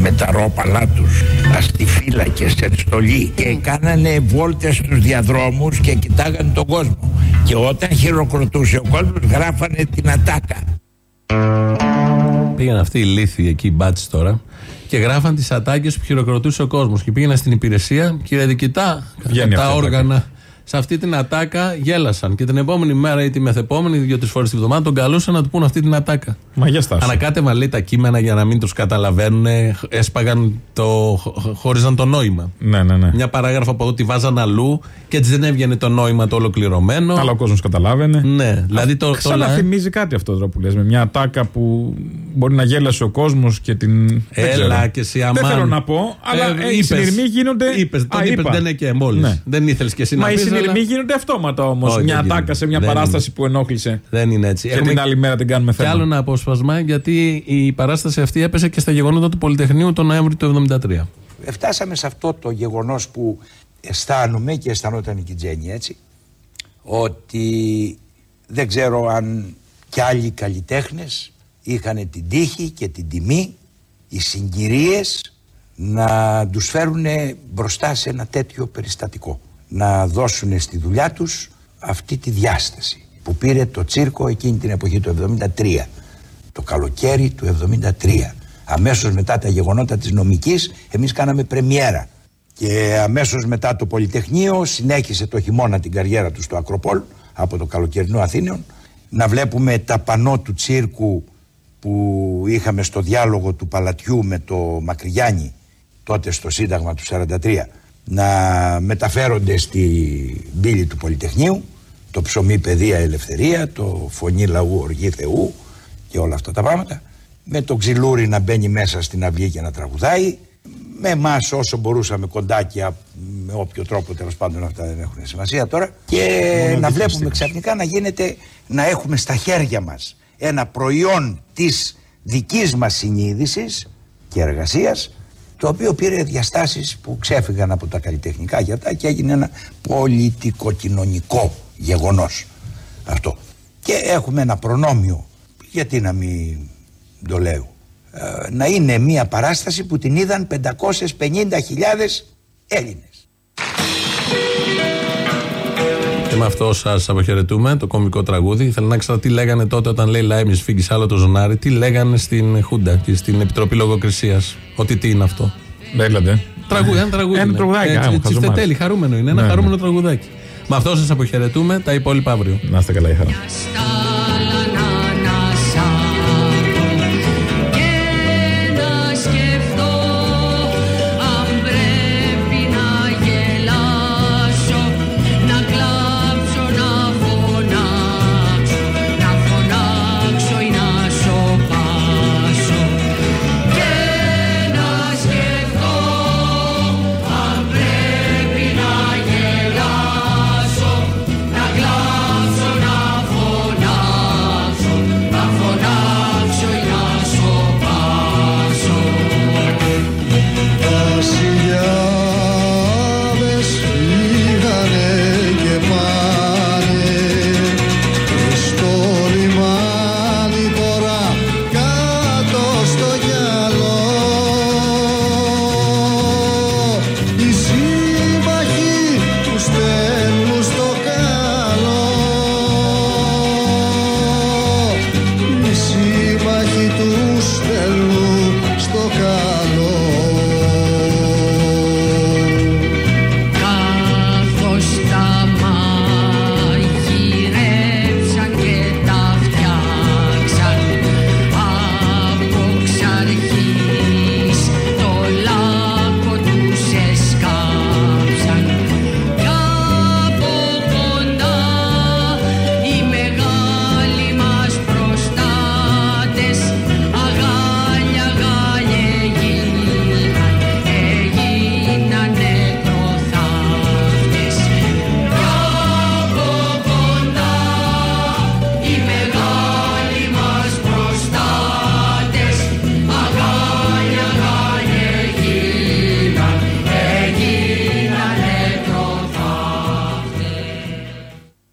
με τα ρόπαλά τους, αστιφύλακες εν στολή και κάνανε βόλτες στους διαδρόμους και κοιτάγανε τον κόσμο. Και όταν χειροκροτούσε ο κόσμος γράφανε την ατάκα. Πήγαν αυτοί οι λύθοι εκεί, οι μπάτσι τώρα, και γράφαν τις ατάκες που χειροκροτούσε ο κόσμος. Και πήγαιναν στην υπηρεσία, κύριε Δικητά, Βγαίνει τα αυτή η όργανα. Σε αυτή την ατάκα γέλασαν. Και την επόμενη μέρα ή τη μεθεπόμενη, δύο-τρεις φορές τη βδομάδα, τον καλούσαν να του πούν αυτή την ατάκα. Μα για στάση. Ανακάτευαν λέει τα κείμενα για να μην τους καταλαβαίνουν, έσπαγαν το. χω- χώριζαν το νόημα. Ναι, ναι, ναι. Μια παράγραφο από εδώ τη βάζαν αλλού και έτσι δεν έβγαινε το νόημα το ολοκληρωμένο. Αλλά ο κόσμος καταλάβαινε. Ναι, δηλαδή το. το Ξαναθυμίζει κάτι αυτό τώρα που λες με μια ατάκα που μπορεί να γέλασε ο κόσμος και την. δεν Έλα ξέρω. και εσύ αμάν. Δεν θέλω να πω, αλλά ε, οι είπες. συνειρμοί γίνονται. Είπες, τον Α, είπες, είπα. δεν είναι και μόλις. Ναι. Δεν ήθελες και εσύ Μα να οι πεις, συνειρμοί αλλά γίνονται αυτόματα όμως. Όχι, Μια δεν ατάκα γίνεται. σε μια Δεν παράσταση που ενόχλησε. Δεν είναι έτσι. Και την άλλη μέρα την κάνουμε Και θέμα. άλλο ένα απόσπασμα, γιατί η παράσταση αυτή έπεσε και στα γεγονότα του Πολυτεχνείου τον Νοέμβριο του 1973. Φτάσαμε σε αυτό το γεγονός που αισθάνομαι και αισθανόταν και η Τζέννη έτσι ότι δεν ξέρω αν κι άλλοι καλλιτέχνες είχαν την τύχη και την τιμή οι συγκυρίες να τους φέρουν μπροστά σε ένα τέτοιο περιστατικό να δώσουν στη δουλειά τους αυτή τη διάσταση που πήρε το τσίρκο εκείνη την εποχή του 73 το καλοκαίρι του 73 αμέσως μετά τα γεγονότα της νομικής εμείς κάναμε πρεμιέρα. Και αμέσως μετά το Πολυτεχνείο συνέχισε το χειμώνα την καριέρα του στο Ακροπόλ από το καλοκαιρινό Αθήνεων. Να βλέπουμε τα πανό του τσίρκου που είχαμε στο διάλογο του Παλατιού με το Μακριγιάννη τότε στο Σύνταγμα του 43 να μεταφέρονται στη μπύλη του Πολυτεχνείου. Το ψωμί παιδεία ελευθερία, το φωνή λαού οργή Θεού και όλα αυτά τα πράγματα. Με το ξυλούρι να μπαίνει μέσα στην αυγή και να τραγουδάει. Με εμάς όσο μπορούσαμε κοντάκια με όποιο τρόπο τέλος πάντων αυτά δεν έχουν σημασία τώρα. Και να βλέπουμε ξαφνικά να γίνεται να έχουμε στα χέρια μας ένα προϊόν της δικής μας συνείδησης και εργασίας το οποίο πήρε διαστάσεις που ξέφυγαν από τα καλλιτεχνικά γιατά και έγινε ένα πολιτικο-κοινωνικό γεγονός αυτό. Και έχουμε ένα προνόμιο, γιατί να μην το λέω, ε, να είναι μια παράσταση που την είδαν 550.000 Έλληνες. Και με αυτό σας αποχαιρετούμε, το κομικό τραγούδι. Θέλω να ξέρω τι λέγανε τότε όταν λέει Λάιμι φύγεις άλλο το ζωνάρι, τι λέγανε στην Χούντα και στην Επιτροπή Λογοκρισίας. Ότι τι είναι αυτό. Έλατε. Τραγούδι, ένα τραγούδι. Ένα είναι. τραγουδάκι, Έτσι, άμμο, τσιφτετέλη, χαζομάρες. χαρούμενο είναι. Ένα Ναι, ναι. χαρούμενο τραγουδάκι. Με αυτό σας αποχαιρετούμε. Τα υπόλοιπα αύριο. Να είστε καλά, η χαρά. Στα